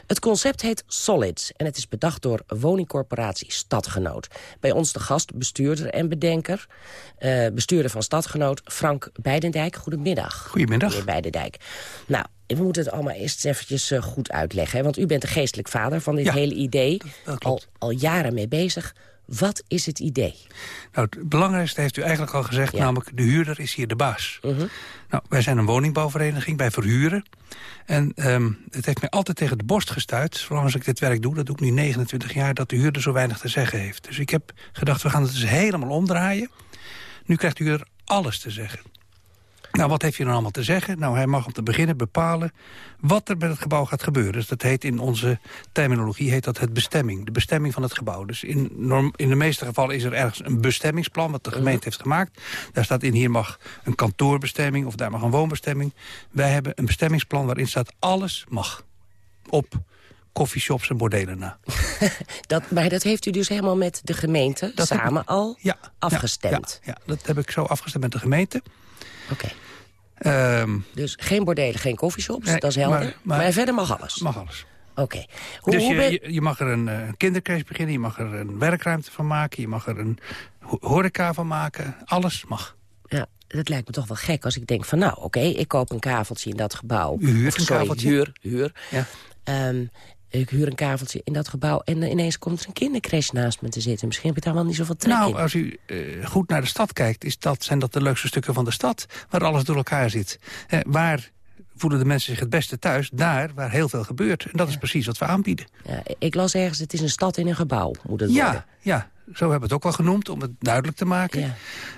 Het concept heet Solids en het is bedacht door woningcorporatie Stadgenoot. Bij ons de gast, bestuurder en bedenker. eh, bestuurder van Stadgenoot, Frank Beidendijk. Goedemiddag. Goedemiddag. Meneer Beidendijk. Nou, we moeten het allemaal eerst eventjes eh, goed uitleggen. Hè? Want u bent de geestelijk vader van dit Ja, hele idee. al, al jaren mee bezig. Wat is het idee? Nou, het belangrijkste heeft u eigenlijk al gezegd, namelijk de huurder is hier de baas. Mhm. Nou, wij zijn een woningbouwvereniging, wij verhuren. En ehm, het heeft mij altijd tegen de borst gestuit, zolang als ik dit werk doe, dat doe ik nu 29 jaar, dat de huurder zo weinig te zeggen heeft. Dus ik heb gedacht, we gaan het eens helemaal omdraaien. Nu krijgt de huurder alles te zeggen. Nou, wat heeft hij dan allemaal te zeggen? Nou, hij mag om te beginnen bepalen wat er met het gebouw gaat gebeuren. Dus dat heet in onze terminologie heet dat het bestemming. De bestemming van het gebouw. Dus in, norm, in de meeste gevallen is er ergens een bestemmingsplan... wat de gemeente heeft gemaakt. Daar staat in, hier mag een kantoorbestemming of daar mag een woonbestemming. Wij hebben een bestemmingsplan waarin staat alles mag. Op coffeeshops en bordelen na. *laughs* Dat, maar dat heeft u dus helemaal met de gemeente Dat samen ik- al ja, afgestemd? Ja, ja, dat heb ik zo afgestemd met de gemeente. Oké. Ehm, Dus geen bordelen, geen coffeeshops, Nee, dat is helder. maar- Maar, maar- verder mag alles? Mag alles. Oké. Hoe, dus je, ben- je, je mag er een kindercrash beginnen, je mag er een werkruimte van maken... je mag er een ho- horeca van maken, alles mag. Ja, dat lijkt me toch wel gek als ik denk van... nou, oké, ik koop een kaveltje in dat gebouw. U huurt Of, een sorry, kaveltje? huur, huur. Ja. Ehm, ik huur een kaveltje in dat gebouw en ineens komt er een kindercrash naast me te zitten. Misschien heb ik daar wel niet zoveel trek Nou, in. als u eh, goed naar de stad kijkt, is dat, zijn dat de leukste stukken van de stad... waar alles door elkaar zit. Eh, waar voelen de mensen zich het beste thuis? Daar waar heel veel gebeurt. En dat is precies wat we aanbieden. Ja, ik las ergens, het is een stad in een gebouw, moet het Ja, worden. ja, zo hebben we het ook wel genoemd, om het duidelijk te maken.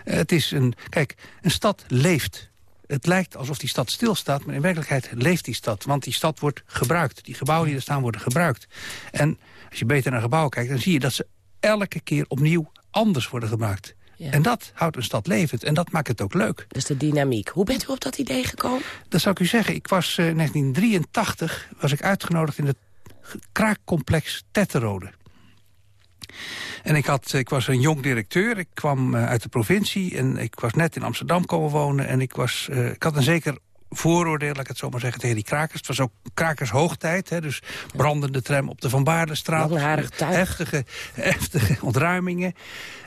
Eh, het is een, kijk, een stad leeft. Het lijkt alsof die stad stilstaat, maar in werkelijkheid leeft die stad. Want die stad wordt gebruikt. Die gebouwen die er staan worden gebruikt. En als je beter naar gebouwen kijkt, dan zie je dat ze elke keer opnieuw anders worden gebruikt. En dat houdt een stad levend en dat maakt het ook leuk. Dus de dynamiek. Hoe bent u op dat idee gekomen? Dat zou ik u zeggen. Ik was eh, in 1983 was ik uitgenodigd in het kraakcomplex Tetterode. En ik, had, ik was een jong directeur. Ik kwam eh, uit de provincie en ik was net in Amsterdam komen wonen. En ik, was, eh, ik had een zeker vooroordeel, laat ik het zo maar zeggen, tegen die krakers. Het was ook krakershoogtijd, hè, dus brandende tram op de Van Baardenstraat. Heftige, heftige *laughs* ontruimingen.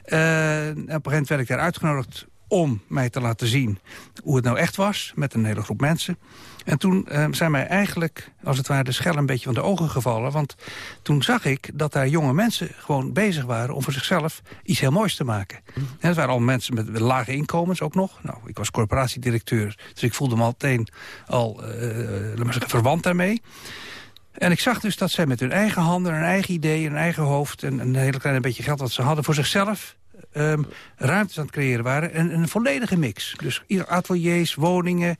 Eh, op een gegeven moment werd ik daar uitgenodigd om mij te laten zien hoe het nou echt was... met een hele groep mensen. En toen eh, zijn mij eigenlijk, als het ware, de schel een beetje van de ogen gevallen. Want toen zag ik dat daar jonge mensen gewoon bezig waren... om voor zichzelf iets heel moois te maken. En het waren al mensen met lage inkomens ook nog. Nou, ik was corporatiedirecteur, dus ik voelde me meteen al, maar zeggen, verwant daarmee. En ik zag dus dat zij met hun eigen handen, hun eigen ideeën, hun eigen hoofd... en een hele klein beetje geld wat ze hadden voor zichzelf... ehm, ruimtes aan het creëren waren. En een volledige mix. Dus ieder ateliers, woningen,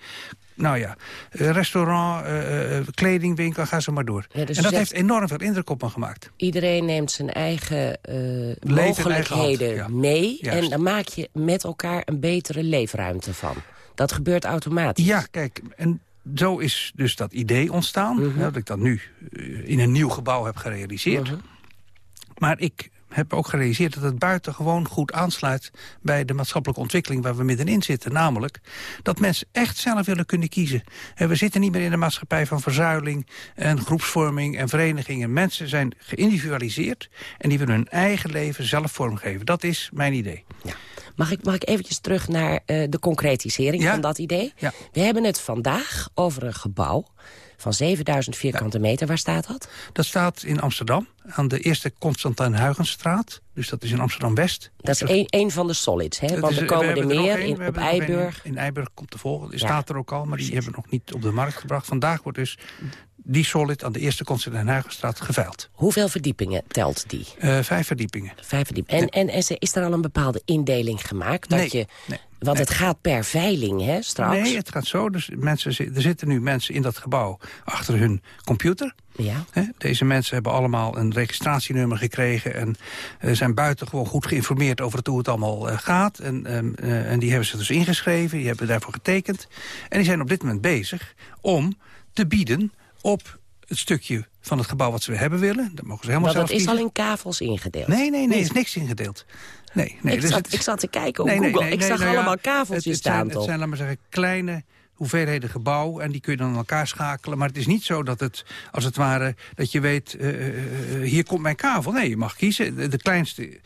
nou ja, eh, restaurant, eh, eh, kledingwinkel, ga zo maar door. Ja, dus en dat heeft enorm veel indruk op me gemaakt. Iedereen neemt zijn eigen mogelijkheden hand, ja. mee. Juist. En dan maak je met elkaar een betere leefruimte van. Dat gebeurt automatisch. Ja, kijk, en zo is dus dat idee ontstaan. Mhm. dat ik dat nu in een nieuw gebouw heb gerealiseerd. Mhm. Maar ik heb ook gerealiseerd dat het buitengewoon goed aansluit... bij de maatschappelijke ontwikkeling waar we middenin zitten. Namelijk dat mensen echt zelf willen kunnen kiezen. En we zitten niet meer in de maatschappij van verzuiling... en groepsvorming en verenigingen. Mensen zijn geïndividualiseerd... en die willen hun eigen leven zelf vormgeven. Dat is mijn idee. Mag ik, mag ik eventjes terug naar eh, de concretisering van dat idee? Ja. We hebben het vandaag over een gebouw van 7000 vierkante meter. Waar staat dat? Dat staat in Amsterdam, aan de eerste Constantijn Huygenstraat. Dus dat is in Amsterdam-West. Dat is één van de solids, hè? Want er we komen er meer in, op Eiburg. In, Eiburg komt de volgende. Die staat er ook al, maar die hebben we nog niet op de markt gebracht. Vandaag wordt dus die solid aan de eerste Constantijn Huygenstraat geveild. Hoeveel verdiepingen telt die? Eh, vijf verdiepingen. Vijf verdiepingen. En, en, is er al een bepaalde indeling gemaakt? Dat je, want het gaat per veiling, hè, straks? Nee, het gaat zo. Dus mensen, er zitten nu mensen in dat gebouw achter hun computer. Ja. Deze mensen hebben allemaal een registratienummer gekregen... en eh, zijn buitengewoon goed geïnformeerd over het, hoe het allemaal eh, gaat. En, ehm, eh, en die hebben zich dus ingeschreven, die hebben daarvoor getekend. En die zijn op dit moment bezig om te bieden op het stukje van het gebouw wat ze hebben willen. Dat mogen ze helemaal zelf dat is al in kavels ingedeeld. Nee, nee, nee, er Niet? is niks ingedeeld. Nee, nee, ik, dus zat, het- ik zat te kijken op Nee, nee, Google. nee, ik nee, zag nou allemaal het, kaveltjes het zijn, staan, Het toch? zijn, laat maar zeggen, kleine hoeveelheden gebouw en die kun je dan aan elkaar schakelen. Maar het is niet zo dat het, als het ware, dat je weet, uh, hier komt mijn kavel. Nee, je mag kiezen. De, kleinste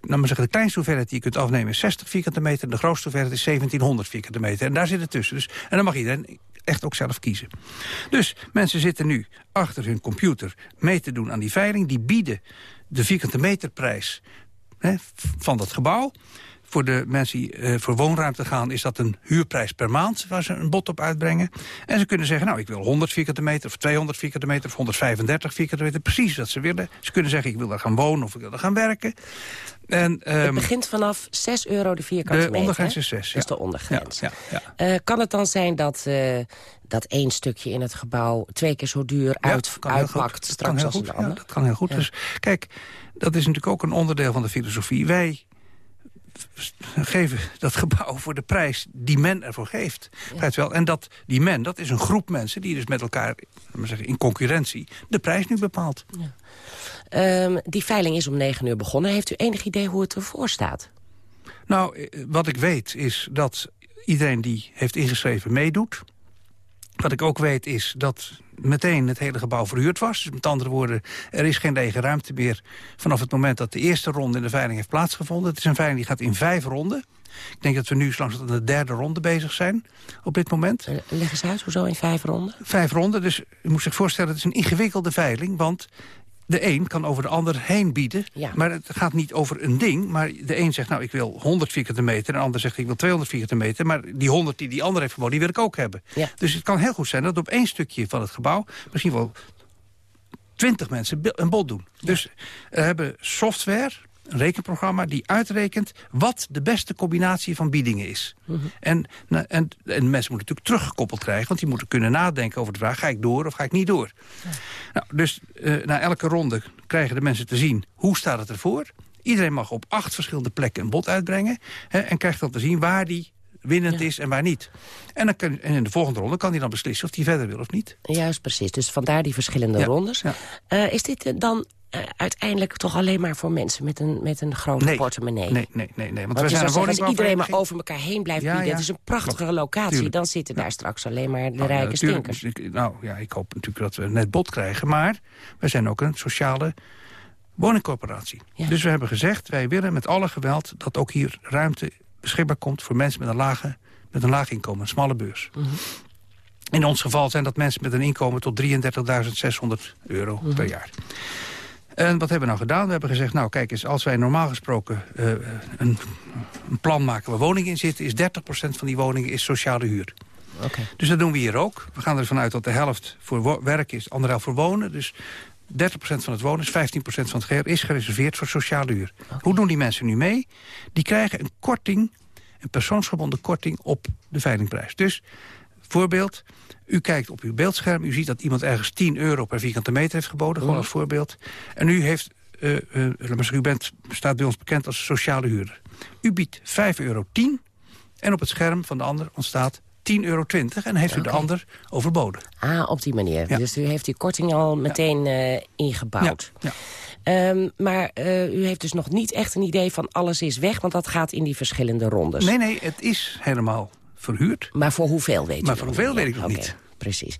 nou maar zeggen, de kleinste hoeveelheid die je kunt afnemen is 60 vierkante meter. De grootste hoeveelheid is 1700 vierkante meter. En daar zit het tussen. Dus, en dan mag iedereen echt ook zelf kiezen. Dus mensen zitten nu achter hun computer mee te doen aan die veiling. Die bieden de vierkante meterprijs hè, van dat gebouw. Voor de mensen die uh, voor woonruimte gaan is dat een huurprijs per maand... waar ze een bod op uitbrengen. En ze kunnen zeggen, nou, ik wil 100 vierkante meter... of 200 vierkante meter of 135 vierkante meter. Precies wat ze willen. Ze kunnen zeggen, ik wil daar gaan wonen of ik wil daar gaan werken. En, um, het ehm, begint vanaf 6 euro de vierkante meter. De ondergrens is 6, ja. Dat is de ondergrens. Ja, ja, ja. Uh, kan het dan zijn dat, uh, dat één stukje in het gebouw... twee keer zo duur uit, uitpakt straks als een ander? dat kan heel goed. Dus kijk, dat is natuurlijk ook een onderdeel van de filosofie. Wij geven dat gebouw voor de prijs die men ervoor geeft. Ja. Wel. En dat, die men, dat is een groep mensen die dus met elkaar zeggen, in concurrentie de prijs nu bepaalt. Ja. Um, die veiling is om negen uur begonnen. Heeft u enig idee hoe het ervoor staat? Nou, eh, wat ik weet is dat iedereen die heeft ingeschreven meedoet. Wat ik ook weet is dat meteen het hele gebouw verhuurd was. Dus met andere woorden, er is geen lege ruimte meer... vanaf het moment dat de eerste ronde in de veiling heeft plaatsgevonden. Het is een veiling die gaat in vijf ronden. Ik denk dat we nu langs de derde ronde bezig zijn op dit moment. Eh, leg eens uit, hoezo in vijf ronden? Vijf ronden, dus u moet zich voorstellen... het is een ingewikkelde veiling, want de een kan over de ander heen bieden. Maar het gaat niet over een ding. Maar de een zegt, nou, ik wil 100 vierkante meter. En de ander zegt, ik wil 200 vierkante meter. Maar die 100 die die ander heeft geboden, die wil ik ook hebben. Dus het kan heel goed zijn dat op één stukje van het gebouw... misschien wel 20 mensen een bod doen. Dus we hebben software een rekenprogramma die uitrekent wat de beste combinatie van biedingen is. Mhm. en, en, en mensen moeten natuurlijk teruggekoppeld krijgen... want die moeten kunnen nadenken over de vraag... ga ik door of ga ik niet door? Nou, dus uh, na elke ronde krijgen de mensen te zien... hoe staat het ervoor? Iedereen mag op acht verschillende plekken een bod uitbrengen... Hè, en krijgt dan te zien waar die winnend is en waar niet. En, dan kan, en in de volgende ronde kan hij dan beslissen of hij verder wil of niet. Juist, precies. Dus vandaar die verschillende rondes. Uh, is dit dan uh, uiteindelijk toch alleen maar voor mensen met een, met een grote nee, portemonnee. Nee, nee, nee. nee want, want zijn zeggen, als iedereen maar over elkaar heen blijft ja, bieden... het is een prachtige locatie, Tuurlijk. dan zitten daar straks alleen maar de nou, rijke stinkers. Nou ja, ik hoop natuurlijk dat we net bod krijgen... maar we zijn ook een sociale woningcorporatie. Dus we hebben gezegd, wij willen met alle geweld... dat ook hier ruimte beschikbaar komt voor mensen met een, lage, met een laag inkomen, een smalle beurs. Mm -hmm. In ons geval zijn dat mensen met een inkomen tot 33.600 euro mm -hmm. per jaar. En wat hebben we nou gedaan? We hebben gezegd, nou kijk eens, als wij normaal gesproken uh, een, een, plan maken waar woningen in zitten... is 30% van die woningen is sociale huur. Okay. Dus dat doen we hier ook. We gaan ervan uit dat de helft voor werk is, anderhalf voor wonen. Dus 30% van het wonen, 15% van het geheel is gereserveerd voor sociale huur. Okay. Hoe doen die mensen nu mee? Die krijgen een korting, een persoonsgebonden korting op de veilingprijs. Dus, voorbeeld, u kijkt op uw beeldscherm, u ziet dat iemand ergens 10 euro per vierkante meter heeft geboden, gewoon als voorbeeld. En u heeft, uh, uh, u bent, staat bij ons bekend als sociale huurder. U biedt 5,10 euro en op het scherm van de ander ontstaat 10,20 euro en heeft u de ander overboden. Ah, op die manier. Dus u heeft die korting al meteen ja. uh, ingebouwd. Ja. Um, maar uh, u heeft dus nog niet echt een idee van alles is weg... want dat gaat in die verschillende rondes. Nee, nee, het is helemaal verhuurd. Maar voor hoeveel weet u Maar voor hoeveel weet ik nog okay, niet. Precies.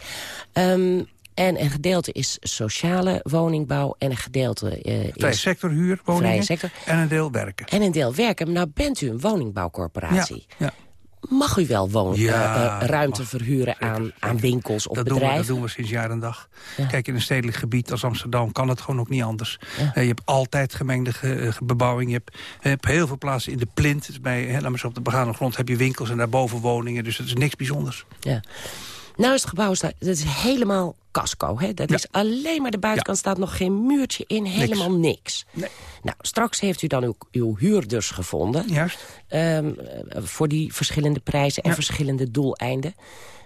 Um, en een gedeelte is sociale woningbouw en een gedeelte uh, vrije is... sectorhuur, woningen sector. en een deel werken. En een deel werken. Nou bent u een woningbouwcorporatie. Ja, ja. Mag u wel wonen, ja, uh, ruimte mag, verhuren zeker, aan, zeker. aan winkels of dat bedrijven? Doen we, dat doen we sinds jaar en dag. Ja. Kijk, in een stedelijk gebied als Amsterdam kan het gewoon ook niet anders. Ja. Uh, je hebt altijd gemengde ge, bebouwing. Je hebt, je hebt, heel veel plaatsen in de plint. Dus bij, hè, laat maar zo op de begane grond heb je winkels en daarboven woningen. Dus dat is niks bijzonders. Ja. Nou is het gebouw dat is helemaal casco. Hè? Dat ja. is alleen maar de buitenkant staat nog geen muurtje in. Helemaal niks. niks. Nee. Nou, straks heeft u dan uw, uw huurders gevonden. Juist. Um, voor die verschillende prijzen en ja. verschillende doeleinden.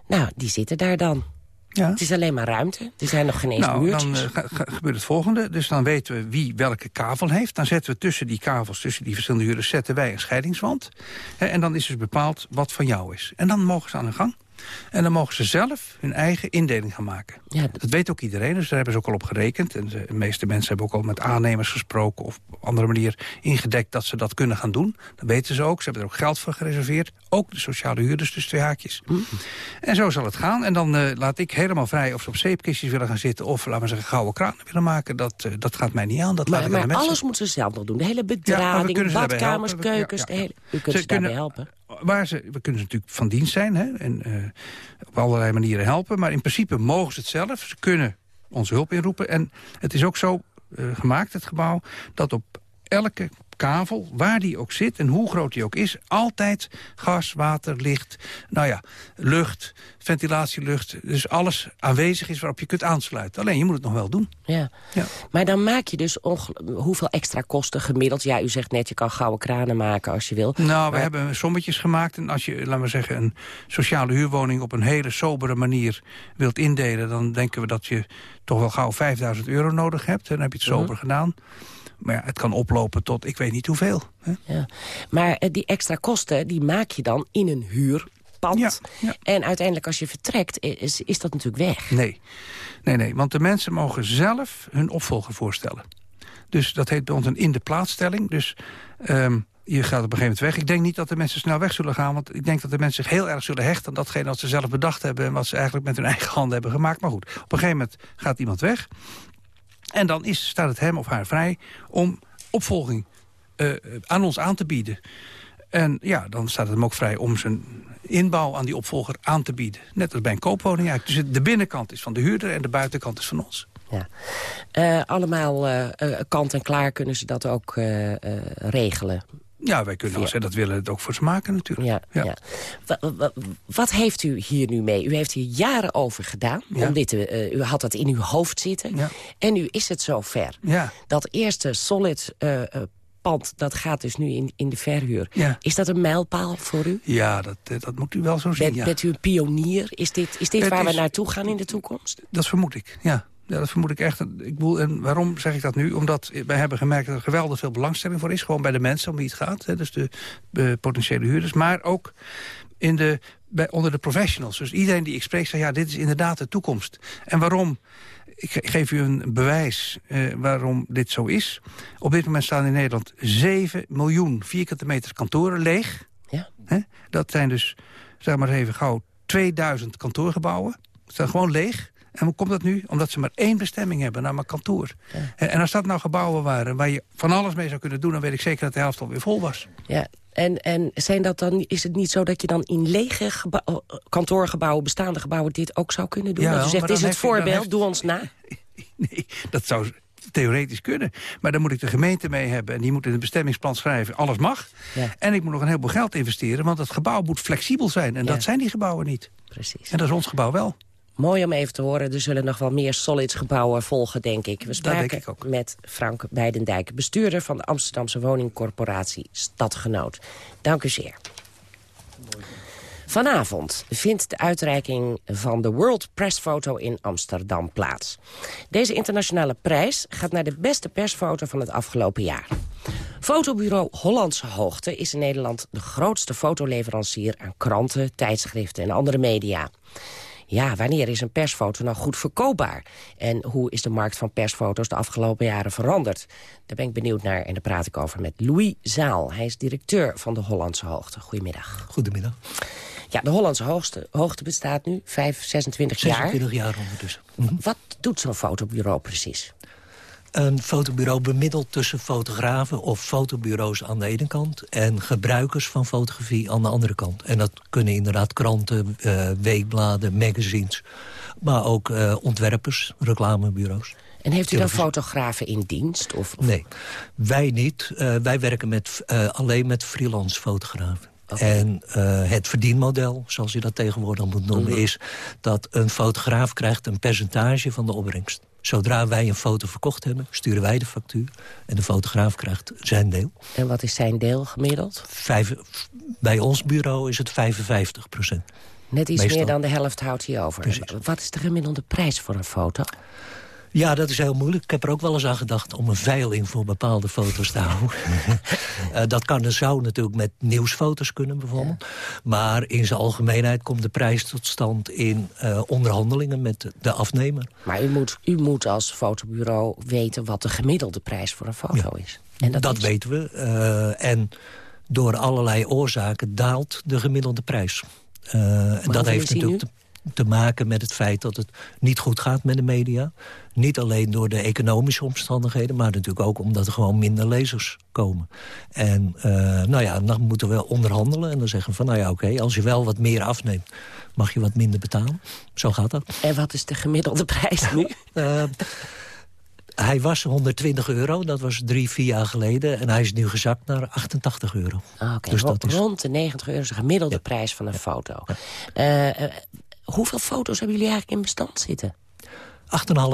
Nou, die zitten daar dan. Ja. Het is alleen maar ruimte. Er zijn nog geen eens nou, muurtjes. Dan uh, gebeurt het volgende. Dus dan weten we wie welke kavel heeft. Dan zetten we tussen die kavels, tussen die verschillende huurders... zetten wij een scheidingswand. En dan is dus bepaald wat van jou is. En dan mogen ze aan de gang. En dan mogen ze zelf hun eigen indeling gaan maken. Ja, dat weet ook iedereen, dus daar hebben ze ook al op gerekend. En de meeste mensen hebben ook al met aannemers gesproken... of op andere manier ingedekt dat ze dat kunnen gaan doen. Dat weten ze ook. Ze hebben er ook geld voor gereserveerd. Ook de sociale huurders, dus twee haakjes. Mm. En zo zal het gaan. En dan uh, laat ik helemaal vrij of ze op zeepkistjes willen gaan zitten... of, laten we zeggen, gouden kranen willen maken. Dat, uh, dat gaat mij niet aan. Dat maar laat ik maar aan de mensen. alles moeten ze zelf nog doen. De hele bedrading, ja, badkamers, keukens. Ja, ja. De hele, u kunt ze, ze daarbij helpen. Waar ze, we kunnen ze natuurlijk van dienst zijn hè, en uh, op allerlei manieren helpen. Maar in principe mogen ze het zelf. Ze kunnen onze hulp inroepen. En het is ook zo uh, gemaakt, het gebouw, dat op elke kavel, waar die ook zit en hoe groot die ook is... altijd gas, water, licht, nou ja, lucht, ventilatielucht... dus alles aanwezig is waarop je kunt aansluiten. Alleen, je moet het nog wel doen. Ja. ja. Maar dan maak je dus hoeveel extra kosten gemiddeld? Ja, u zegt net, je kan gouden kranen maken als je wil. Nou, maar... we hebben sommetjes gemaakt. En als je, laten we zeggen, een sociale huurwoning... op een hele sobere manier wilt indelen... dan denken we dat je toch wel gauw 5000 euro nodig hebt. Dan heb je het sober uh -huh. gedaan. Maar ja, het kan oplopen tot ik weet niet hoeveel. Hè? Ja. Maar uh, die extra kosten, die maak je dan in een huurpand. Ja, ja. En uiteindelijk als je vertrekt, is, is dat natuurlijk weg. Nee. nee, nee, want de mensen mogen zelf hun opvolger voorstellen. Dus dat heet bij ons een in de plaatsstelling. Dus um, je gaat op een gegeven moment weg. Ik denk niet dat de mensen snel weg zullen gaan. Want ik denk dat de mensen zich heel erg zullen hechten... aan datgene wat ze zelf bedacht hebben... en wat ze eigenlijk met hun eigen handen hebben gemaakt. Maar goed, op een gegeven moment gaat iemand weg. En dan is, staat het hem of haar vrij om opvolging uh, aan ons aan te bieden. En ja, dan staat het hem ook vrij om zijn inbouw aan die opvolger aan te bieden. Net als bij een koopwoning eigenlijk. Dus de binnenkant is van de huurder en de buitenkant is van ons. Ja. Uh, allemaal kant en klaar kunnen ze dat ook regelen. Ja, wij kunnen, als zij dat willen, het ook voor ze maken natuurlijk. Ja, ja. ja. Wat, heeft u hier nu mee? U heeft hier jaren over gedaan. Ja. Om dit, uh, u had dat in uw hoofd zitten. Ja. En nu is het zover. Ja. Dat eerste solid uh, pand, dat gaat dus nu in, in de verhuur. Ja. Is dat een mijlpaal voor u? Ja, dat, dat moet u wel zo zien. Bent, ja. bent u een pionier? Is dit, is dit Het waar is- we naartoe gaan in de toekomst? Dat vermoed ik, ja. Ja, dat vermoed ik echt. Ik bedoel, en waarom zeg ik dat nu? Omdat wij hebben gemerkt dat er geweldig veel belangstelling voor is. Gewoon bij de mensen om wie het gaat. Hè, dus de potentiële huurders. Maar ook in de, bij, onder de professionals. Dus iedereen die ik spreek zegt, ja, dit is inderdaad de toekomst. En waarom? Ik ge- geef u een bewijs eh, waarom dit zo is. Op dit moment staan in Nederland 7 miljoen vierkante meter kantoren leeg. Ja. Hè? Dat zijn dus, zeg maar even gauw, 2000 kantoorgebouwen. Die staan gewoon leeg. En hoe komt dat nu? Omdat ze maar één bestemming hebben, namelijk kantoor. En en als dat nou gebouwen waren waar je van alles mee zou kunnen doen... dan weet ik zeker dat de helft alweer vol was. Ja. En, en zijn dat dan, is het niet zo dat je dan in lege gebou- kantoorgebouwen, bestaande gebouwen... dit ook zou kunnen doen? Ja, dat zegt, dit is het voorbeeld, heeft- doe ons na. *laughs* Nee, dat zou theoretisch kunnen. Maar dan moet ik de gemeente mee hebben. En die moet in het bestemmingsplan schrijven, alles mag. Ja. En ik moet nog een heleboel geld investeren. Want het gebouw moet flexibel zijn. En Ja. dat zijn die gebouwen niet. Precies. En dat is ons gebouw wel. Mooi om even te horen. Er zullen nog wel meer solids gebouwen volgen, denk ik. We denk spraken ik ook. met Frank Beidendijk, bestuurder van de Amsterdamse woningcorporatie Stadgenoot. Dank u zeer. Vanavond vindt de uitreiking van de World Press Photo in Amsterdam plaats. Deze internationale prijs gaat naar de beste persfoto van het afgelopen jaar. Fotobureau Hollandse Hoogte is in Nederland de grootste fotoleverancier aan kranten, tijdschriften en andere media. Ja, wanneer is een persfoto nou goed verkoopbaar? En hoe is de markt van persfoto's de afgelopen jaren veranderd? Daar ben ik benieuwd naar en daar praat ik over met Louis Zaal. Hij is directeur van de Hollandse Hoogte. Goedemiddag. Goedemiddag. Ja, de Hollandse Hoogte, Hoogte bestaat nu 5, 26 jaar. 26 jaar ondertussen. Wat doet zo'n fotobureau precies? Een fotobureau bemiddelt tussen fotografen of fotobureaus aan de ene kant... en gebruikers van fotografie aan de andere kant. En dat kunnen inderdaad kranten, eh, weekbladen, magazines... maar ook eh, ontwerpers, reclamebureaus. En heeft u dan fotografen in dienst? Of, of- Nee, wij niet. Eh, wij werken met, alleen met freelance fotografen. En het verdienmodel, zoals je dat tegenwoordig moet noemen... Mhm. is dat een fotograaf krijgt een percentage van de opbrengst. Zodra wij een foto verkocht hebben, sturen wij de factuur... en de fotograaf krijgt zijn deel. En wat is zijn deel gemiddeld? Vijf, bij ons bureau is het 55 procent. Net iets Meestal. meer dan de helft houdt hij over. Precies. Wat is de gemiddelde prijs voor een foto? Ja, dat is heel moeilijk. Ik heb er ook wel eens aan gedacht om een veiling voor bepaalde foto's te houden. uh, *laughs* dat kan er zou natuurlijk met nieuwsfoto's kunnen bijvoorbeeld. Maar in zijn algemeenheid komt de prijs tot stand in uh, onderhandelingen met de afnemer. Maar u moet, u moet als fotobureau weten wat de gemiddelde prijs voor een foto ja. is. En dat, dat is... weten we. Uh, en door allerlei oorzaken daalt de gemiddelde prijs. Uh, en dat heeft natuurlijk te, maken met het feit dat het niet goed gaat met de media. Niet alleen door de economische omstandigheden... maar natuurlijk ook omdat er gewoon minder lezers komen. En uh, nou ja, dan moeten we onderhandelen en dan zeggen van... nou ja, oké, okay, als je wel wat meer afneemt, mag je wat minder betalen. Zo gaat dat. En wat is de gemiddelde prijs nu? uh, *laughs* hij was 120 euro, dat was drie, vier jaar geleden. En hij is nu gezakt naar 88 euro. Ah, okay. dus dat is... Rond de 90 euro is de gemiddelde ja. prijs van een ja. foto. Ja. Uh, hoeveel foto's hebben jullie eigenlijk in bestand zitten?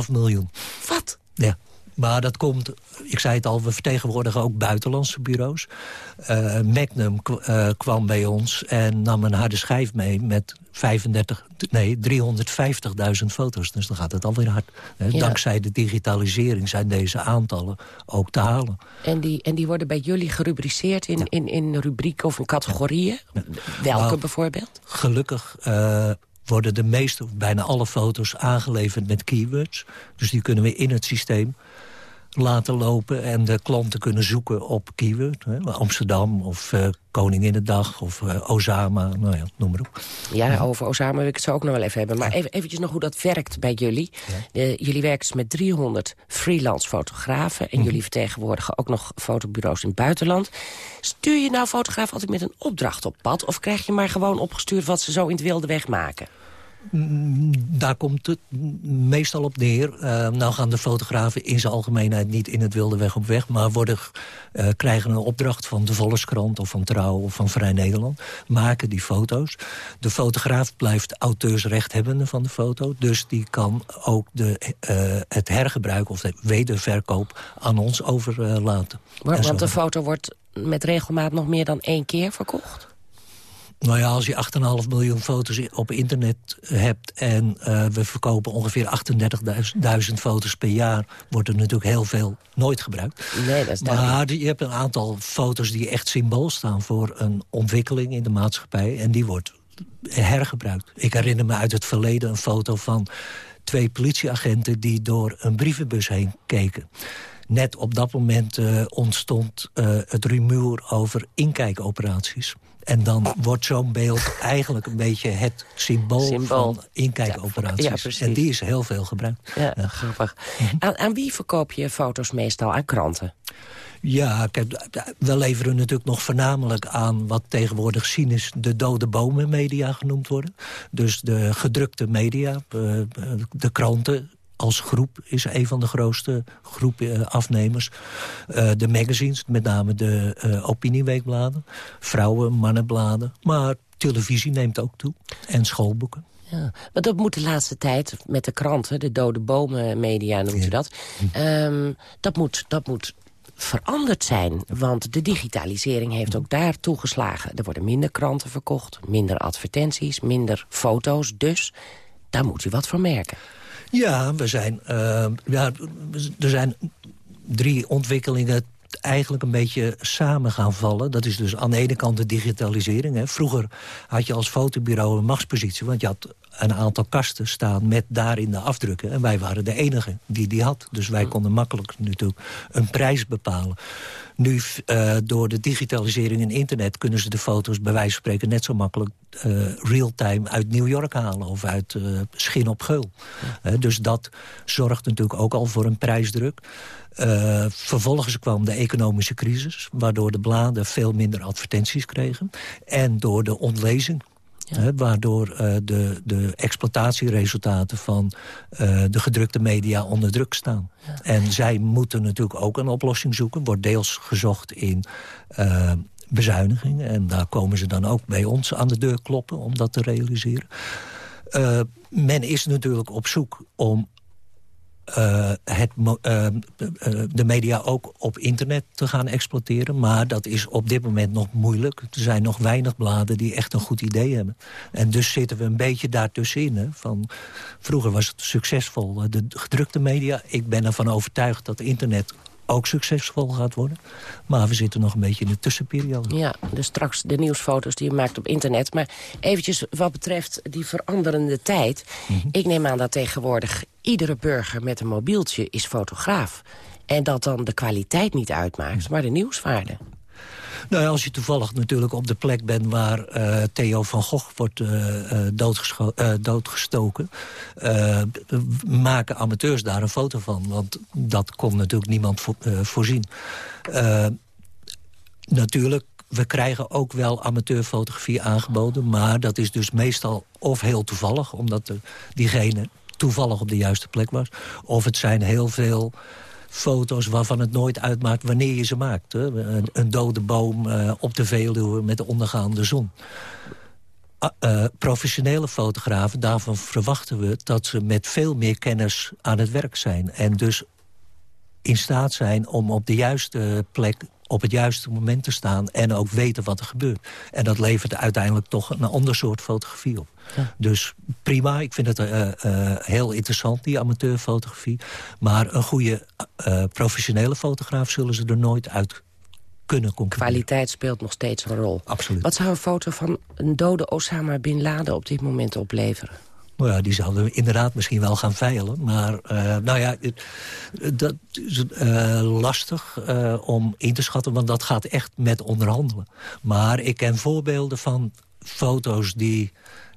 8,5 miljoen. Wat? Ja. Maar dat komt, ik zei het al, we vertegenwoordigen ook buitenlandse bureaus. Uh, Magnum uh, kwam bij ons en nam een harde schijf mee met 35, nee, 350.000 foto's. Dus dan gaat het alweer hard. Ja. Dankzij de digitalisering zijn deze aantallen ook te halen. En die, en die worden bij jullie gerubriceerd in, ja. in, in rubrieken of in categorieën? Welke nou, bijvoorbeeld? Gelukkig uh, worden de meeste, bijna alle foto's aangeleverd met keywords. Dus die kunnen we in het systeem laten lopen en de klanten kunnen zoeken op keyword. Hè, Amsterdam of uh, Koninginnedag of uh, Osama, nou ja, noem maar op. Ja, over Osama wil ik het zo ook nog wel even hebben. Maar even, eventjes nog hoe dat werkt bij jullie. Ja. De, jullie werken dus met 300 freelance fotografen... en mm. jullie vertegenwoordigen ook nog fotobureaus in het buitenland. Stuur je nou fotograaf altijd met een opdracht op pad... of krijg je maar gewoon opgestuurd wat ze zo in het wilde weg maken? Daar komt het meestal op neer. Uh, nou gaan de fotografen in zijn algemeenheid niet in het wilde weg op weg... maar worden, uh, krijgen een opdracht van de Volkskrant of van Trouw of van Vrij Nederland. Maken die foto's. De fotograaf blijft auteursrechthebbende van de foto. Dus die kan ook de, uh, het hergebruik of de wederverkoop aan ons overlaten. Maar, want de foto wordt met regelmaat nog meer dan één keer verkocht? Nou ja, als je 8,5 miljoen foto's op internet hebt... en uh, we verkopen ongeveer 38.000 foto's per jaar... wordt er natuurlijk heel veel nooit gebruikt. Nee, dat is maar je hebt een aantal foto's die echt symbool staan... voor een ontwikkeling in de maatschappij. En die wordt hergebruikt. Ik herinner me uit het verleden een foto van twee politieagenten... die door een brievenbus heen keken net op dat moment uh, ontstond uh, het rumoer over inkijkoperaties. En dan wordt zo'n beeld eigenlijk een beetje het symbool, symbool. van inkijkoperaties. Ja, en die is heel veel gebruikt. Ja, ja. grappig. Aan, aan wie verkoop je foto's meestal? Aan kranten? Ja, kijk, we leveren natuurlijk nog voornamelijk aan... wat tegenwoordig cynisch de dode bomen media genoemd worden. Dus de gedrukte media, eh, de kranten, als groep is een van de grootste groepen afnemers. Uh, de magazines, met name de uh, opinieweekbladen. Vrouwen, mannenbladen. Maar televisie neemt ook toe. En schoolboeken. Ja, maar dat moet de laatste tijd met de kranten, de dode bomen media noemt u dat. Um, dat, moet, dat moet veranderd zijn. Want de digitalisering heeft ook daar toegeslagen. Er worden minder kranten verkocht, minder advertenties, minder foto's. Dus daar moet u wat van merken. Ja, we zijn, uh, ja, er zijn drie ontwikkelingen eigenlijk een beetje samen gaan vallen. Dat is dus aan de ene kant de digitalisering. Hè. Vroeger had je als fotobureau een machtspositie... want je had een aantal kasten staan met daarin de afdrukken. En wij waren de enige die die had. Dus wij konden makkelijk natuurlijk een prijs bepalen. Nu, uh, door de digitalisering en internet... kunnen ze de foto's bij wijze van spreken net zo makkelijk... Uh, real-time uit New York halen of uit uh, Schin op Geul. dus dat zorgt natuurlijk ook al voor een prijsdruk. Uh, vervolgens kwam de economische crisis... waardoor de bladen veel minder advertenties kregen. En door de ontlezing ja. waardoor uh, de, de exploitatieresultaten van uh, de gedrukte media onder druk staan. Ja. En zij moeten natuurlijk ook een oplossing zoeken. Wordt deels gezocht in uh, bezuiniging. En daar komen ze dan ook bij ons aan de deur kloppen om dat te realiseren. men is natuurlijk op zoek om uh, het, uh, de media ook op internet te gaan exploiteren. Maar dat is op dit moment nog moeilijk. Er zijn nog weinig bladen die echt een goed idee hebben. En dus zitten we een beetje daartussenin. Van, vroeger was het succesvol, de gedrukte media. Ik ben ervan overtuigd dat internet ook succesvol gaat worden. Maar we zitten nog een beetje in de tussenperiode. Ja, dus straks de nieuwsfoto's die je maakt op internet. Maar eventjes wat betreft die veranderende tijd. Mhm. Ik neem aan dat tegenwoordig iedere burger met een mobieltje is fotograaf. En dat dan de kwaliteit niet uitmaakt, maar de nieuwswaarde. Nou als je toevallig natuurlijk op de plek bent waar uh, Theo van Gogh wordt uh, doodgestoken... maken amateurs daar een foto van. Want dat kon natuurlijk niemand vo voorzien. natuurlijk, we krijgen ook wel amateurfotografie aangeboden... maar dat is dus meestal of heel toevallig... omdat diegene toevallig op de juiste plek was... of het zijn heel veel foto's waarvan het nooit uitmaakt wanneer je ze maakt. Hè? Een, dode boom uh, op de Veluwe met de ondergaande zon. Uh, professionele fotografen, daarvan verwachten we... dat ze met veel meer kennis aan het werk zijn. En dus in staat zijn om op de juiste plek op het juiste moment te staan... en ook weten wat er gebeurt. En dat levert uiteindelijk toch een ander soort fotografie op. Dus prima, ik vind het uh, uh, heel interessant, die amateurfotografie. Maar een goede uh, professionele fotograaf zullen ze er nooit uit kunnen concluderen. Kwaliteit speelt nog steeds een rol. Absoluut. Wat zou een foto van een dode Osama Bin Laden op dit moment opleveren? Nou ja, die zouden we inderdaad misschien wel gaan veilen. Maar uh, nou ja, dat is uh, lastig uh, om in te schatten, want dat gaat echt met onderhandelen. Maar ik ken voorbeelden van foto's die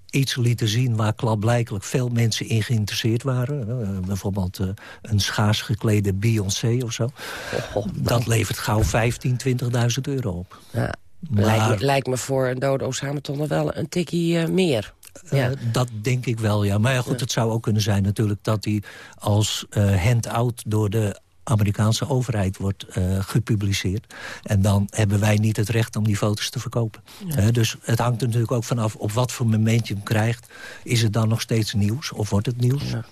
iets lieten zien waar klaarblijkelijk veel mensen in geïnteresseerd waren. bijvoorbeeld een schaars geklede Beyoncé of zo. dat levert gauw 15, 20.000 euro op. Ja, maar, lijkt, me, lijkt, me, voor een dode Osama toch wel een tikkie meer. Ja. Uh, dat denk ik wel, ja. Maar ja, goed, het zou ook kunnen zijn natuurlijk... dat hij als uh, hand-out door de Amerikaanse overheid wordt uh, gepubliceerd. En dan hebben wij niet het recht om die foto's te verkopen. Ja. dus het hangt er natuurlijk ook vanaf op wat voor moment je hem krijgt. Is het dan nog steeds nieuws of wordt het nieuws? Ja.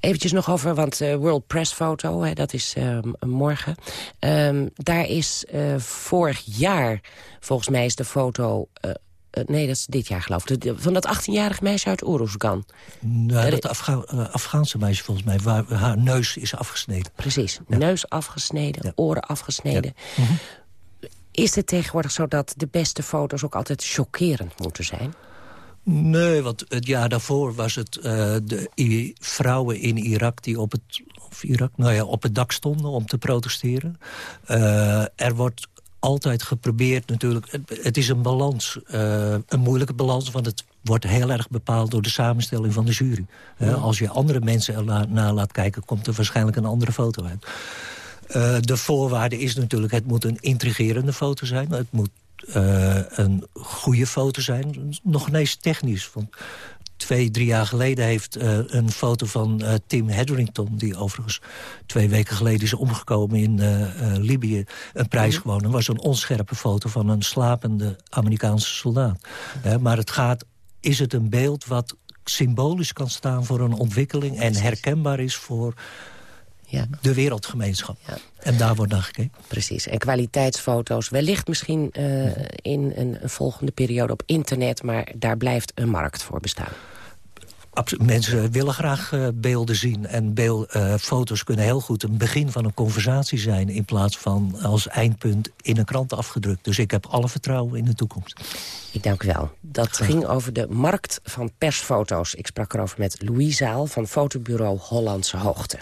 Eventjes nog over, want uh, World Press Photo, hè, dat is uh, morgen. Um, daar is vorig jaar, volgens mij is de foto eh, nee, dat is dit jaar geloof ik. Van dat 18-jarig meisje uit Oeruzgan. Nou, dat Afga uh, Afghaanse meisje volgens mij, waar haar neus is afgesneden. Precies, neus afgesneden, oren afgesneden. Ja. Mhm. Is het tegenwoordig zo dat de beste foto's ook altijd chockerend moeten zijn? Nee, want het jaar daarvoor was het uh, de vrouwen in Irak die op het, of Irak, nou ja, op het dak stonden om te protesteren. Uh, er wordt altijd geprobeerd natuurlijk... Het, is een balans, uh, een moeilijke balans... want het wordt heel erg bepaald door de samenstelling van de jury. Uh, als je andere mensen er na, laat kijken... komt er waarschijnlijk een andere foto uit. Uh, de voorwaarde is natuurlijk... het moet een intrigerende foto zijn. Het moet een goede foto zijn. Nog ineens technisch. Want twee, drie jaar geleden heeft uh, een foto van uh, Tim Hedrington... die overigens twee weken geleden is omgekomen in uh, Libië... een prijs mm gewonnen. was een onscherpe foto van een slapende Amerikaanse soldaat. maar het gaat, is het een beeld wat symbolisch kan staan voor een ontwikkeling... en herkenbaar is voor ja. de wereldgemeenschap. Ja. En daar wordt naar gekeken. Precies. En kwaliteitsfoto's wellicht misschien uh, in een, een, volgende periode op internet... maar daar blijft een markt voor bestaan. Mensen willen graag uh, beelden zien. En beeld, uh, foto's kunnen heel goed een begin van een conversatie zijn... in plaats van als eindpunt in een krant afgedrukt. Dus ik heb alle vertrouwen in de toekomst. Ik dank u wel. Dat ging over de markt van persfoto's. Ik sprak erover met Louis Zaal van fotobureau Hollandse Hoogte.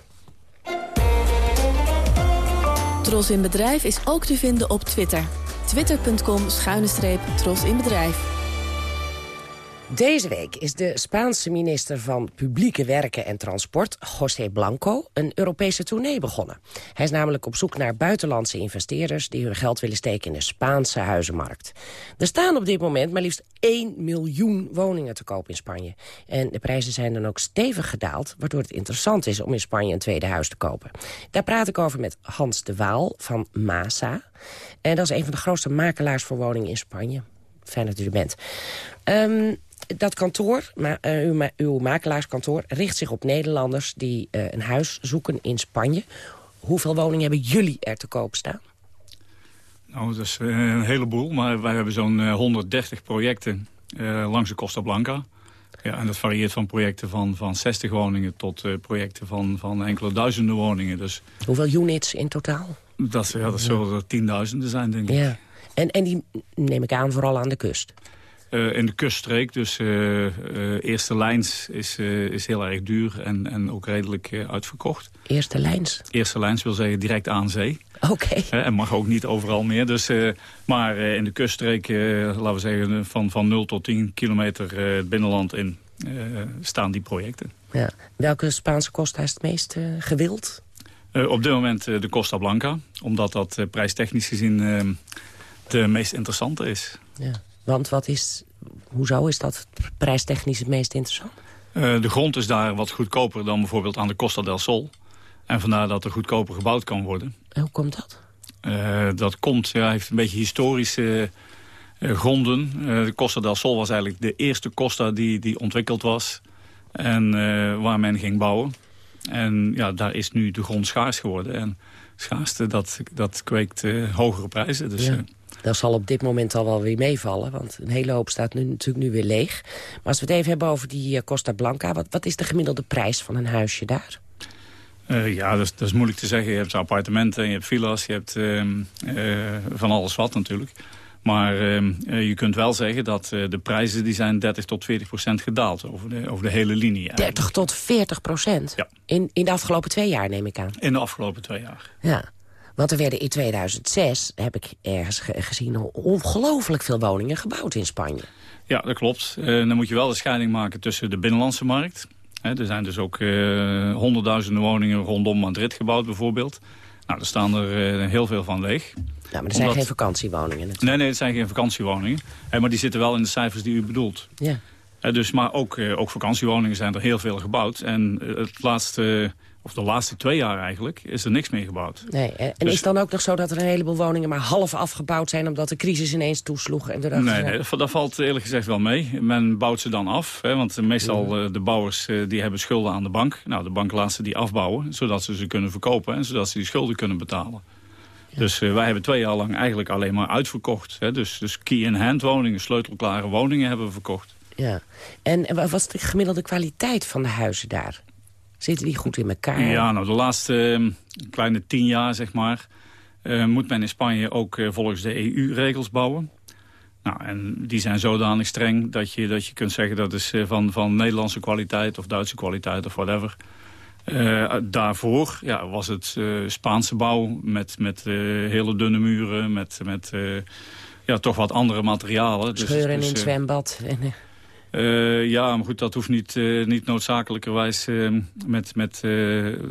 Tros in Bedrijf is ook te vinden op Twitter. Twitter.com schuine streep Tros in Bedrijf. Deze week is de Spaanse minister van Publieke Werken en Transport, José Blanco, een Europese tournee begonnen. Hij is namelijk op zoek naar buitenlandse investeerders die hun geld willen steken in de Spaanse huizenmarkt. Er staan op dit moment maar liefst 1 miljoen woningen te koop in Spanje. En de prijzen zijn dan ook stevig gedaald, waardoor het interessant is om in Spanje een tweede huis te kopen. Daar praat ik over met Hans de Waal van Masa. En dat is een van de grootste makelaars voor woningen in Spanje. Fijn dat u er bent. Um, dat kantoor, ma uh, uw, uw, makelaarskantoor, richt zich op Nederlanders... die uh, een huis zoeken in Spanje. Hoeveel woningen hebben jullie er te koop staan? Nou, dat is een heleboel, maar wij hebben zo'n 130 projecten langs de Costa Blanca. Ja, en dat varieert van projecten van, van 60 woningen tot uh, projecten van, van enkele duizenden woningen. Dus Hoeveel units in totaal? Dat, ja, dat zullen er tienduizenden zijn, denk ik. Ja. En, en die neem ik aan vooral aan de kust? Uh, in de kuststreek, dus uh, eerste lijns is, is heel erg duur en, en ook redelijk uitverkocht. Eerste lijns? Eerste lijns wil zeggen direct aan zee. Oké. Okay. en mag ook niet overal meer. Dus, maar in de kuststreek, laten we zeggen van, van 0 tot 10 kilometer het binnenland in, staan die projecten. Ja. Welke Spaanse Costa is het meest gewild? op dit moment de Costa Blanca, omdat dat prijstechnisch gezien de meest interessante is. Ja. Want wat is, hoezo is dat prijstechnisch het meest interessant? Uh, de grond is daar wat goedkoper dan bijvoorbeeld aan de Costa del Sol. En vandaar dat er goedkoper gebouwd kan worden. En hoe komt dat? Uh, dat komt, ja, heeft een beetje historische uh, gronden. de Costa del Sol was eigenlijk de eerste Costa die, die ontwikkeld was. En waar men ging bouwen. En ja, daar is nu de grond schaars geworden. En schaarste, dat, dat kweekt hogere prijzen. Dus, ja. Dat zal op dit moment al wel weer meevallen. Want een hele hoop staat nu, natuurlijk nu weer leeg. Maar als we het even hebben over die Costa Blanca. Wat, wat is de gemiddelde prijs van een huisje daar? Uh, ja, dat is, dat is, moeilijk te zeggen. Je hebt appartementen, je hebt villa's, je hebt uh, uh, van alles wat natuurlijk. Maar ehm, je kunt wel zeggen dat de prijzen die zijn 30 tot 40 procent gedaald over de, over de hele linie. Eigenlijk. 30 tot 40 procent? Ja. In, in de afgelopen twee jaar neem ik aan? In de afgelopen twee jaar. Ja. Want er werden in 2006, heb ik ergens ge gezien... ongelooflijk veel woningen gebouwd in Spanje. Ja, dat klopt. Uh, dan moet je wel de scheiding maken tussen de binnenlandse markt. He, er zijn dus ook uh, honderdduizenden woningen rondom Madrid gebouwd bijvoorbeeld. Nou, daar staan er uh, heel veel van leeg. Ja, maar er zijn geen vakantiewoningen natuurlijk. Nee, nee, het zijn geen vakantiewoningen. Maar die zitten wel in de cijfers die u bedoelt. Ja. dus, maar ook, ook vakantiewoningen zijn er heel veel gebouwd. En het laatste of de laatste twee jaar eigenlijk, is er niks meer gebouwd. Nee, en dus, is het dan ook nog zo dat er een heleboel woningen maar half afgebouwd zijn... omdat de crisis ineens toesloeg? En nee, nee, dat valt eerlijk gezegd wel mee. Men bouwt ze dan af, hè, want meestal uh, de bouwers uh, die hebben schulden aan de bank. Nou, de bank laat ze die afbouwen, zodat ze ze kunnen verkopen... en zodat ze die schulden kunnen betalen. Ja. Dus uh, wij hebben twee jaar lang eigenlijk alleen maar uitverkocht. Hè, dus, dus key-in-hand woningen, sleutelklare woningen hebben we verkocht. Ja, en wat is de gemiddelde kwaliteit van de huizen daar? Zitten die goed in elkaar? Ja, nou de laatste uh, kleine tien jaar, zeg maar... Uh, moet men in Spanje ook uh, volgens de EU-regels bouwen. Nou, en die zijn zodanig streng dat je, dat je kunt zeggen... dat is van, van Nederlandse kwaliteit of Duitse kwaliteit of whatever. daarvoor ja, was het Spaanse bouw met, met hele dunne muren... met, met ja, toch wat andere materialen. Scheuren dus, dus, in het zwembad. Uh, ja, maar goed, dat hoeft niet, uh, niet noodzakelijkerwijs uh, met, met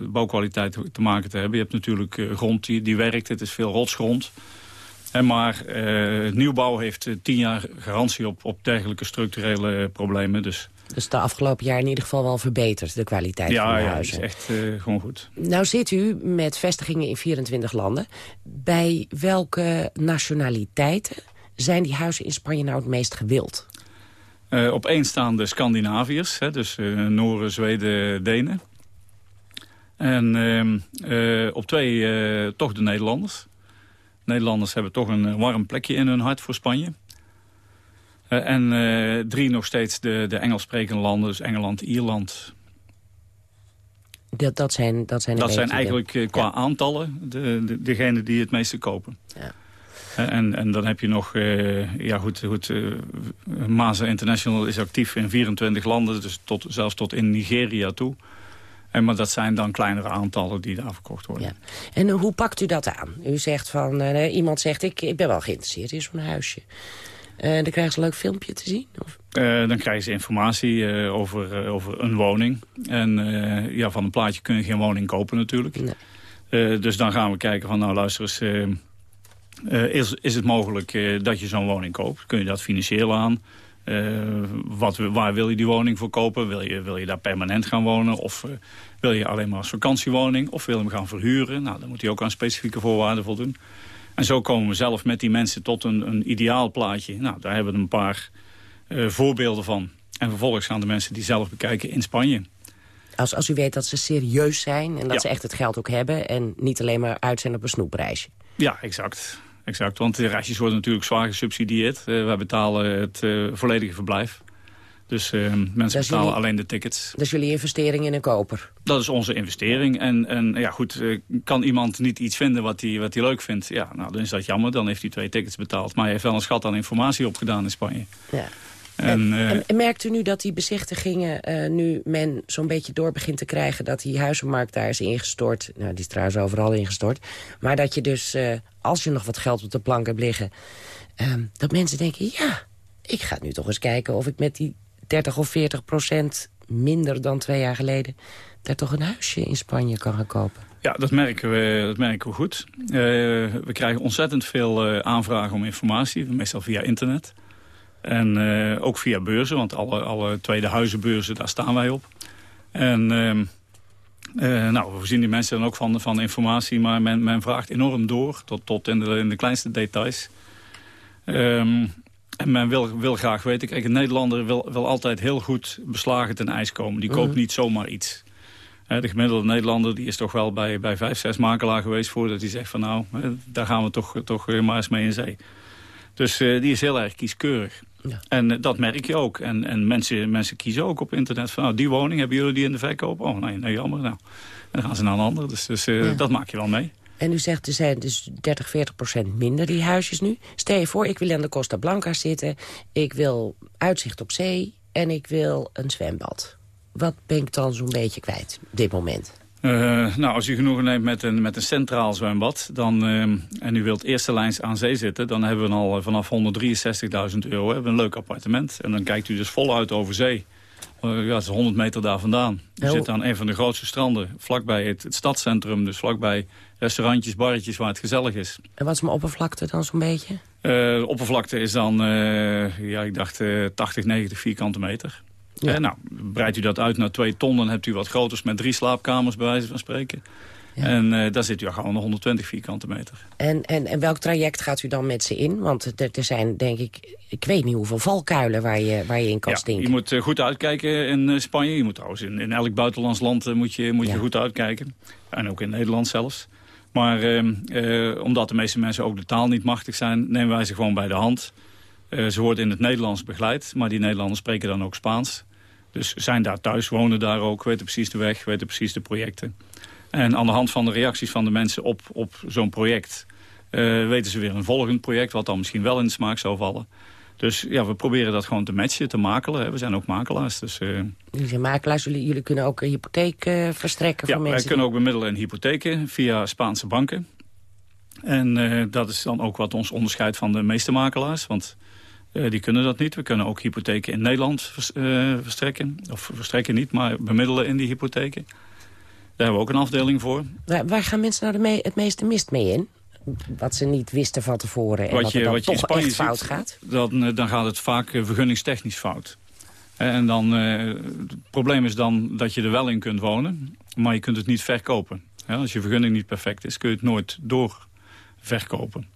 bouwkwaliteit te maken te hebben. Je hebt natuurlijk grond die, die werkt, het is veel rotsgrond. En maar nieuwbouw heeft tien jaar garantie op, op dergelijke structurele problemen. Dus. dus de afgelopen jaar in ieder geval wel verbeterd, de kwaliteit ja, van de ja, huizen. Ja, is echt gewoon goed. Nou zit u met vestigingen in 24 landen. Bij welke nationaliteiten zijn die huizen in Spanje nou het meest gewild? Uh, op één staan de Scandinaviërs, hè, dus uh, Noren, Zweden, Denen. En uh, op twee toch de Nederlanders. Nederlanders hebben toch een warm plekje in hun hart voor Spanje. en drie nog steeds de, de Engels sprekende landen, dus Engeland, Ierland. Dat, dat zijn, dat zijn, dat zijn eigenlijk qua ja. aantallen de, de, degene die het meeste kopen. Ja. En, en dan heb je nog, uh, ja goed, goed uh, Maza International is actief in 24 landen, dus tot, zelfs tot in Nigeria toe. En, maar dat zijn dan kleinere aantallen die daar verkocht worden. Ja. En hoe pakt u dat aan? U zegt van, uh, iemand zegt, ik, ik ben wel geïnteresseerd in zo'n huisje. dan krijgen ze een leuk filmpje te zien? Of? dan krijgen ze informatie over, over een woning. En ja, van een plaatje kun je geen woning kopen natuurlijk. Nee. dus dan gaan we kijken van, nou luister eens uh, is, is het mogelijk uh, dat je zo'n woning koopt? Kun je dat financieel aan? Uh, wat, waar wil je die woning voor kopen? Wil je, wil je daar permanent gaan wonen? Of wil je alleen maar als vakantiewoning? Of wil je hem gaan verhuren? Nou, dan moet hij ook aan specifieke voorwaarden voldoen. En zo komen we zelf met die mensen tot een, een ideaal plaatje. Nou, daar hebben we een paar voorbeelden van. En vervolgens gaan de mensen die zelf bekijken in Spanje. Als, als u weet dat ze serieus zijn en dat ze echt het geld ook hebben... en niet alleen maar uit zijn op een snoepreisje. Ja, exact. Exact. Want de reisjes worden natuurlijk zwaar gesubsidieerd. Uh, wij betalen het uh, volledige verblijf. Dus uh, mensen betalen alleen de tickets. Dat is jullie investering in een koper? Dat is onze investering. En, en ja, goed, kan iemand niet iets vinden wat hij wat leuk vindt? Ja, nou, dan is dat jammer. Dan heeft hij twee tickets betaald. Maar hij heeft wel een schat aan informatie opgedaan in Spanje. Ja. En, en, en, merkt u nu dat die bezichtigingen, uh, nu men zo'n beetje door begint te krijgen... dat die huizenmarkt daar is ingestort, nou die is trouwens overal ingestort... maar dat je dus, uh, als je nog wat geld op de plank hebt liggen... Uh, dat mensen denken, ja, ik ga nu toch eens kijken of ik met die 30 of 40 procent minder dan twee jaar geleden... daar toch een huisje in Spanje kan gaan kopen. Ja, dat merken we, dat merken we goed. Uh, we krijgen ontzettend veel uh, aanvragen om informatie, meestal via internet. En uh, ook via beurzen, want alle, alle tweede huizenbeurzen, daar staan wij op. En nou, we voorzien die mensen dan ook van, van informatie, maar men, men vraagt enorm door, tot, tot in, de, in de kleinste details. Um, en men wil, wil graag weten, kijk, een Nederlander wil, wil altijd heel goed beslagen ten ijs komen. Die koopt mhm. niet zomaar iets. De gemiddelde Nederlander die is toch wel bij, bij vijf, zes makelaar geweest... voordat hij zegt van nou, daar gaan we toch, toch maar eens mee in zee. Dus uh, die is heel erg kieskeurig. Ja. En uh, dat merk je ook. En, en mensen, mensen kiezen ook op internet van... nou, die woning, hebben jullie die in de verkoop? Oh, nee, nee jammer. Nou. En dan gaan ze naar een ander. Dus, dus uh, ja. dat maak je wel mee. En u zegt, er zijn dus 30, 40 procent minder die huisjes nu. Stel je voor, ik wil aan de Costa Blanca zitten. Ik wil uitzicht op zee en ik wil een zwembad. Wat ben ik dan zo'n beetje kwijt op dit moment? Uh, nou, als u genoegen neemt met een, met een centraal zwembad... Dan, uh, en u wilt eerste lijns aan zee zitten... dan hebben we al vanaf 163.000 euro hebben een leuk appartement. En dan kijkt u dus voluit over zee. Uh, ja, het is 100 meter daar vandaan. U zit aan een van de grootste stranden, vlakbij het, het stadscentrum. Dus vlakbij restaurantjes, barretjes waar het gezellig is. En wat is mijn oppervlakte dan zo'n beetje? De oppervlakte is dan, ja, ik dacht 80, 90 vierkante meter. Ja. nou, breidt u dat uit naar twee ton, dan hebt u wat groters met drie slaapkamers, bij wijze van spreken. Ja. En uh, daar zit u al gewoon 120 vierkante meter. En, en, en welk traject gaat u dan met ze in? Want er, er zijn, denk ik, ik weet niet hoeveel valkuilen waar je, waar je in kan ja, stinken. Je moet uh, goed uitkijken in uh, Spanje. Je moet trouwens in, in elk buitenlands land moet je, moet ja. je goed uitkijken. En ook in Nederland zelfs. Maar ehm, omdat de meeste mensen ook de taal niet machtig zijn... nemen wij ze gewoon bij de hand. ze worden in het Nederlands begeleid. Maar die Nederlanders spreken dan ook Spaans. Dus zijn daar thuis, wonen daar ook, weten precies de weg, weten precies de projecten. En aan de hand van de reacties van de mensen op, op zo'n project... Uh, weten ze weer een volgend project, wat dan misschien wel in de smaak zou vallen. Dus ja, we proberen dat gewoon te matchen, te makelen. Hè. We zijn ook makelaars. Dus, uh... Jullie zijn makelaars, jullie, jullie kunnen ook een hypotheek uh, verstrekken ja, voor mensen? wij kunnen ook bemiddelen in hypotheken via Spaanse banken. En dat is dan ook wat ons onderscheidt van de meeste makelaars. Want die kunnen dat niet. We kunnen ook hypotheken in Nederland verstrekken. Of verstrekken niet, maar bemiddelen in die hypotheken. Daar hebben we ook een afdeling voor. Waar, waar gaan mensen nou de me het meeste mist mee in? Wat ze niet wisten van tevoren en wat, wat je, dan wat toch echt ziet, fout gaat? Dan, eh, dan gaat het vaak eh, vergunningstechnisch fout. En dan, het probleem is dan dat je er wel in kunt wonen, maar je kunt het niet verkopen. Ja, als je vergunning niet perfect is, kun je het nooit doorverkopen.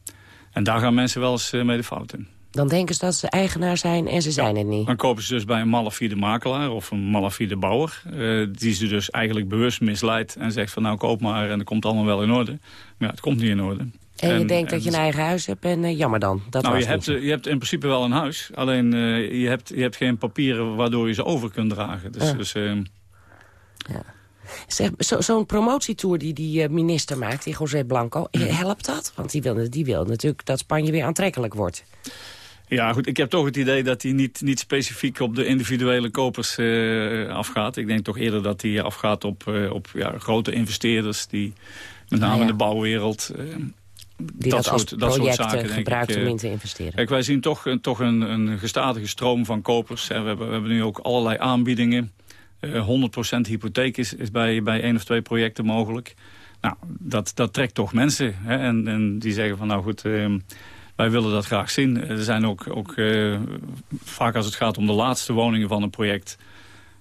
En daar gaan mensen wel eens mee de fout in. Dan denken ze dat ze eigenaar zijn en ze zijn het niet. Dan kopen ze dus bij een malafide makelaar of een malafide bouwer. Uh, die ze dus eigenlijk bewust misleidt en zegt van nou koop maar en dat komt allemaal wel in orde. Maar ja, het komt niet in orde. En, je denkt dat je een eigen huis hebt en uh, jammer dan. Dat nou, was je, hebt, je hebt in principe wel een huis. Alleen uh, je, hebt, je hebt geen papieren waardoor je ze over kunt dragen. Dus, ja. dus ja. Zo'n zo promotietour die die minister maakt, die José Blanco, helpt dat? Want die wil, die wil natuurlijk dat Spanje weer aantrekkelijk wordt. Ja, goed. Ik heb toch het idee dat hij niet, niet specifiek op de individuele kopers uh, afgaat. Ik denk toch eerder dat hij afgaat op, uh, op ja, grote investeerders... die met name ah, ja. de bouwwereld... Uh, die dat, dat soort, dat soort zaken gebruikt om in te investeren. Kijk, wij zien toch, toch een, een gestadige stroom van kopers. We hebben, we hebben nu ook allerlei aanbiedingen. 100% hypotheek is, is bij, bij één of twee projecten mogelijk. Nou, dat, dat trekt toch mensen. Hè? En, en die zeggen van nou goed... Wij willen dat graag zien. Er zijn ook, ook uh, vaak als het gaat om de laatste woningen van een project...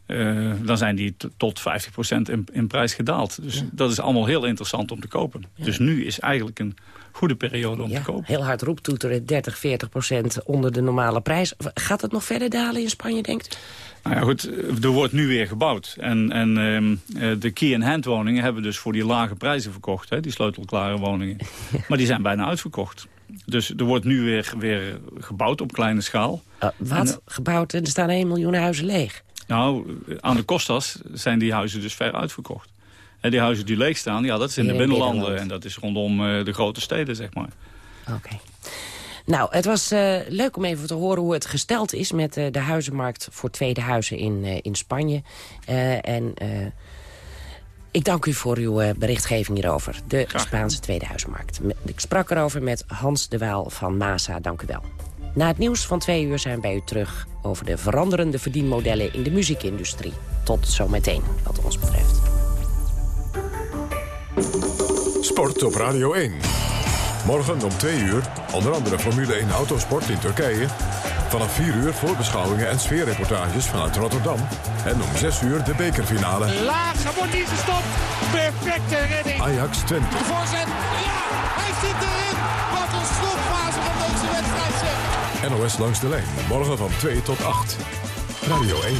Uh, dan zijn die tot 50% in, in prijs gedaald. Dus ja. dat is allemaal heel interessant om te kopen. Ja. Dus nu is eigenlijk een goede periode om ja, te kopen. Heel hard roeptoeteren, 30, 40% onder de normale prijs. Gaat het nog verder dalen in Spanje, denkt Nou ja, goed, er wordt nu weer gebouwd. En, en ehm, de key-in-hand woningen hebben dus voor die lage prijzen verkocht. Hè, die sleutelklare woningen. *laughs* Maar die zijn bijna uitverkocht. Dus er wordt nu weer, weer gebouwd op kleine schaal. Uh, wat? En, gebouwd en er staan 1 miljoen huizen leeg? Nou, aan de Kostas zijn die huizen dus ver uitverkocht. En die huizen die leeg staan, ja, dat is in de binnenlanden. En dat is rondom uh, de grote steden, zeg maar. Oké. Nou, het was uh, leuk om even te horen hoe het gesteld is... met uh, de huizenmarkt voor tweede huizen in, in Spanje. en ik dank u voor uw berichtgeving hierover. De Spaanse tweede huizenmarkt. Ik sprak erover met Hans de Waal van Masa. Dank u wel. Na het nieuws van twee uur zijn we bij u terug... over de veranderende verdienmodellen in de muziekindustrie. Tot zometeen, wat ons betreft. Sport op Radio 1. Morgen om 2 uur, onder andere Formule 1 Autosport in Turkije. Vanaf 4 uur voorbeschouwingen en sfeerreportages vanuit Rotterdam. En om 6 uur de bekerfinale. Laag, wordt niet gestopt. Perfecte redding. Ajax Twente. De voorzet. Ja, hij zit erin. Wat een slotfase van deze wedstrijd zeg. NOS langs de lijn. Morgen van 2 tot 8. Radio 1.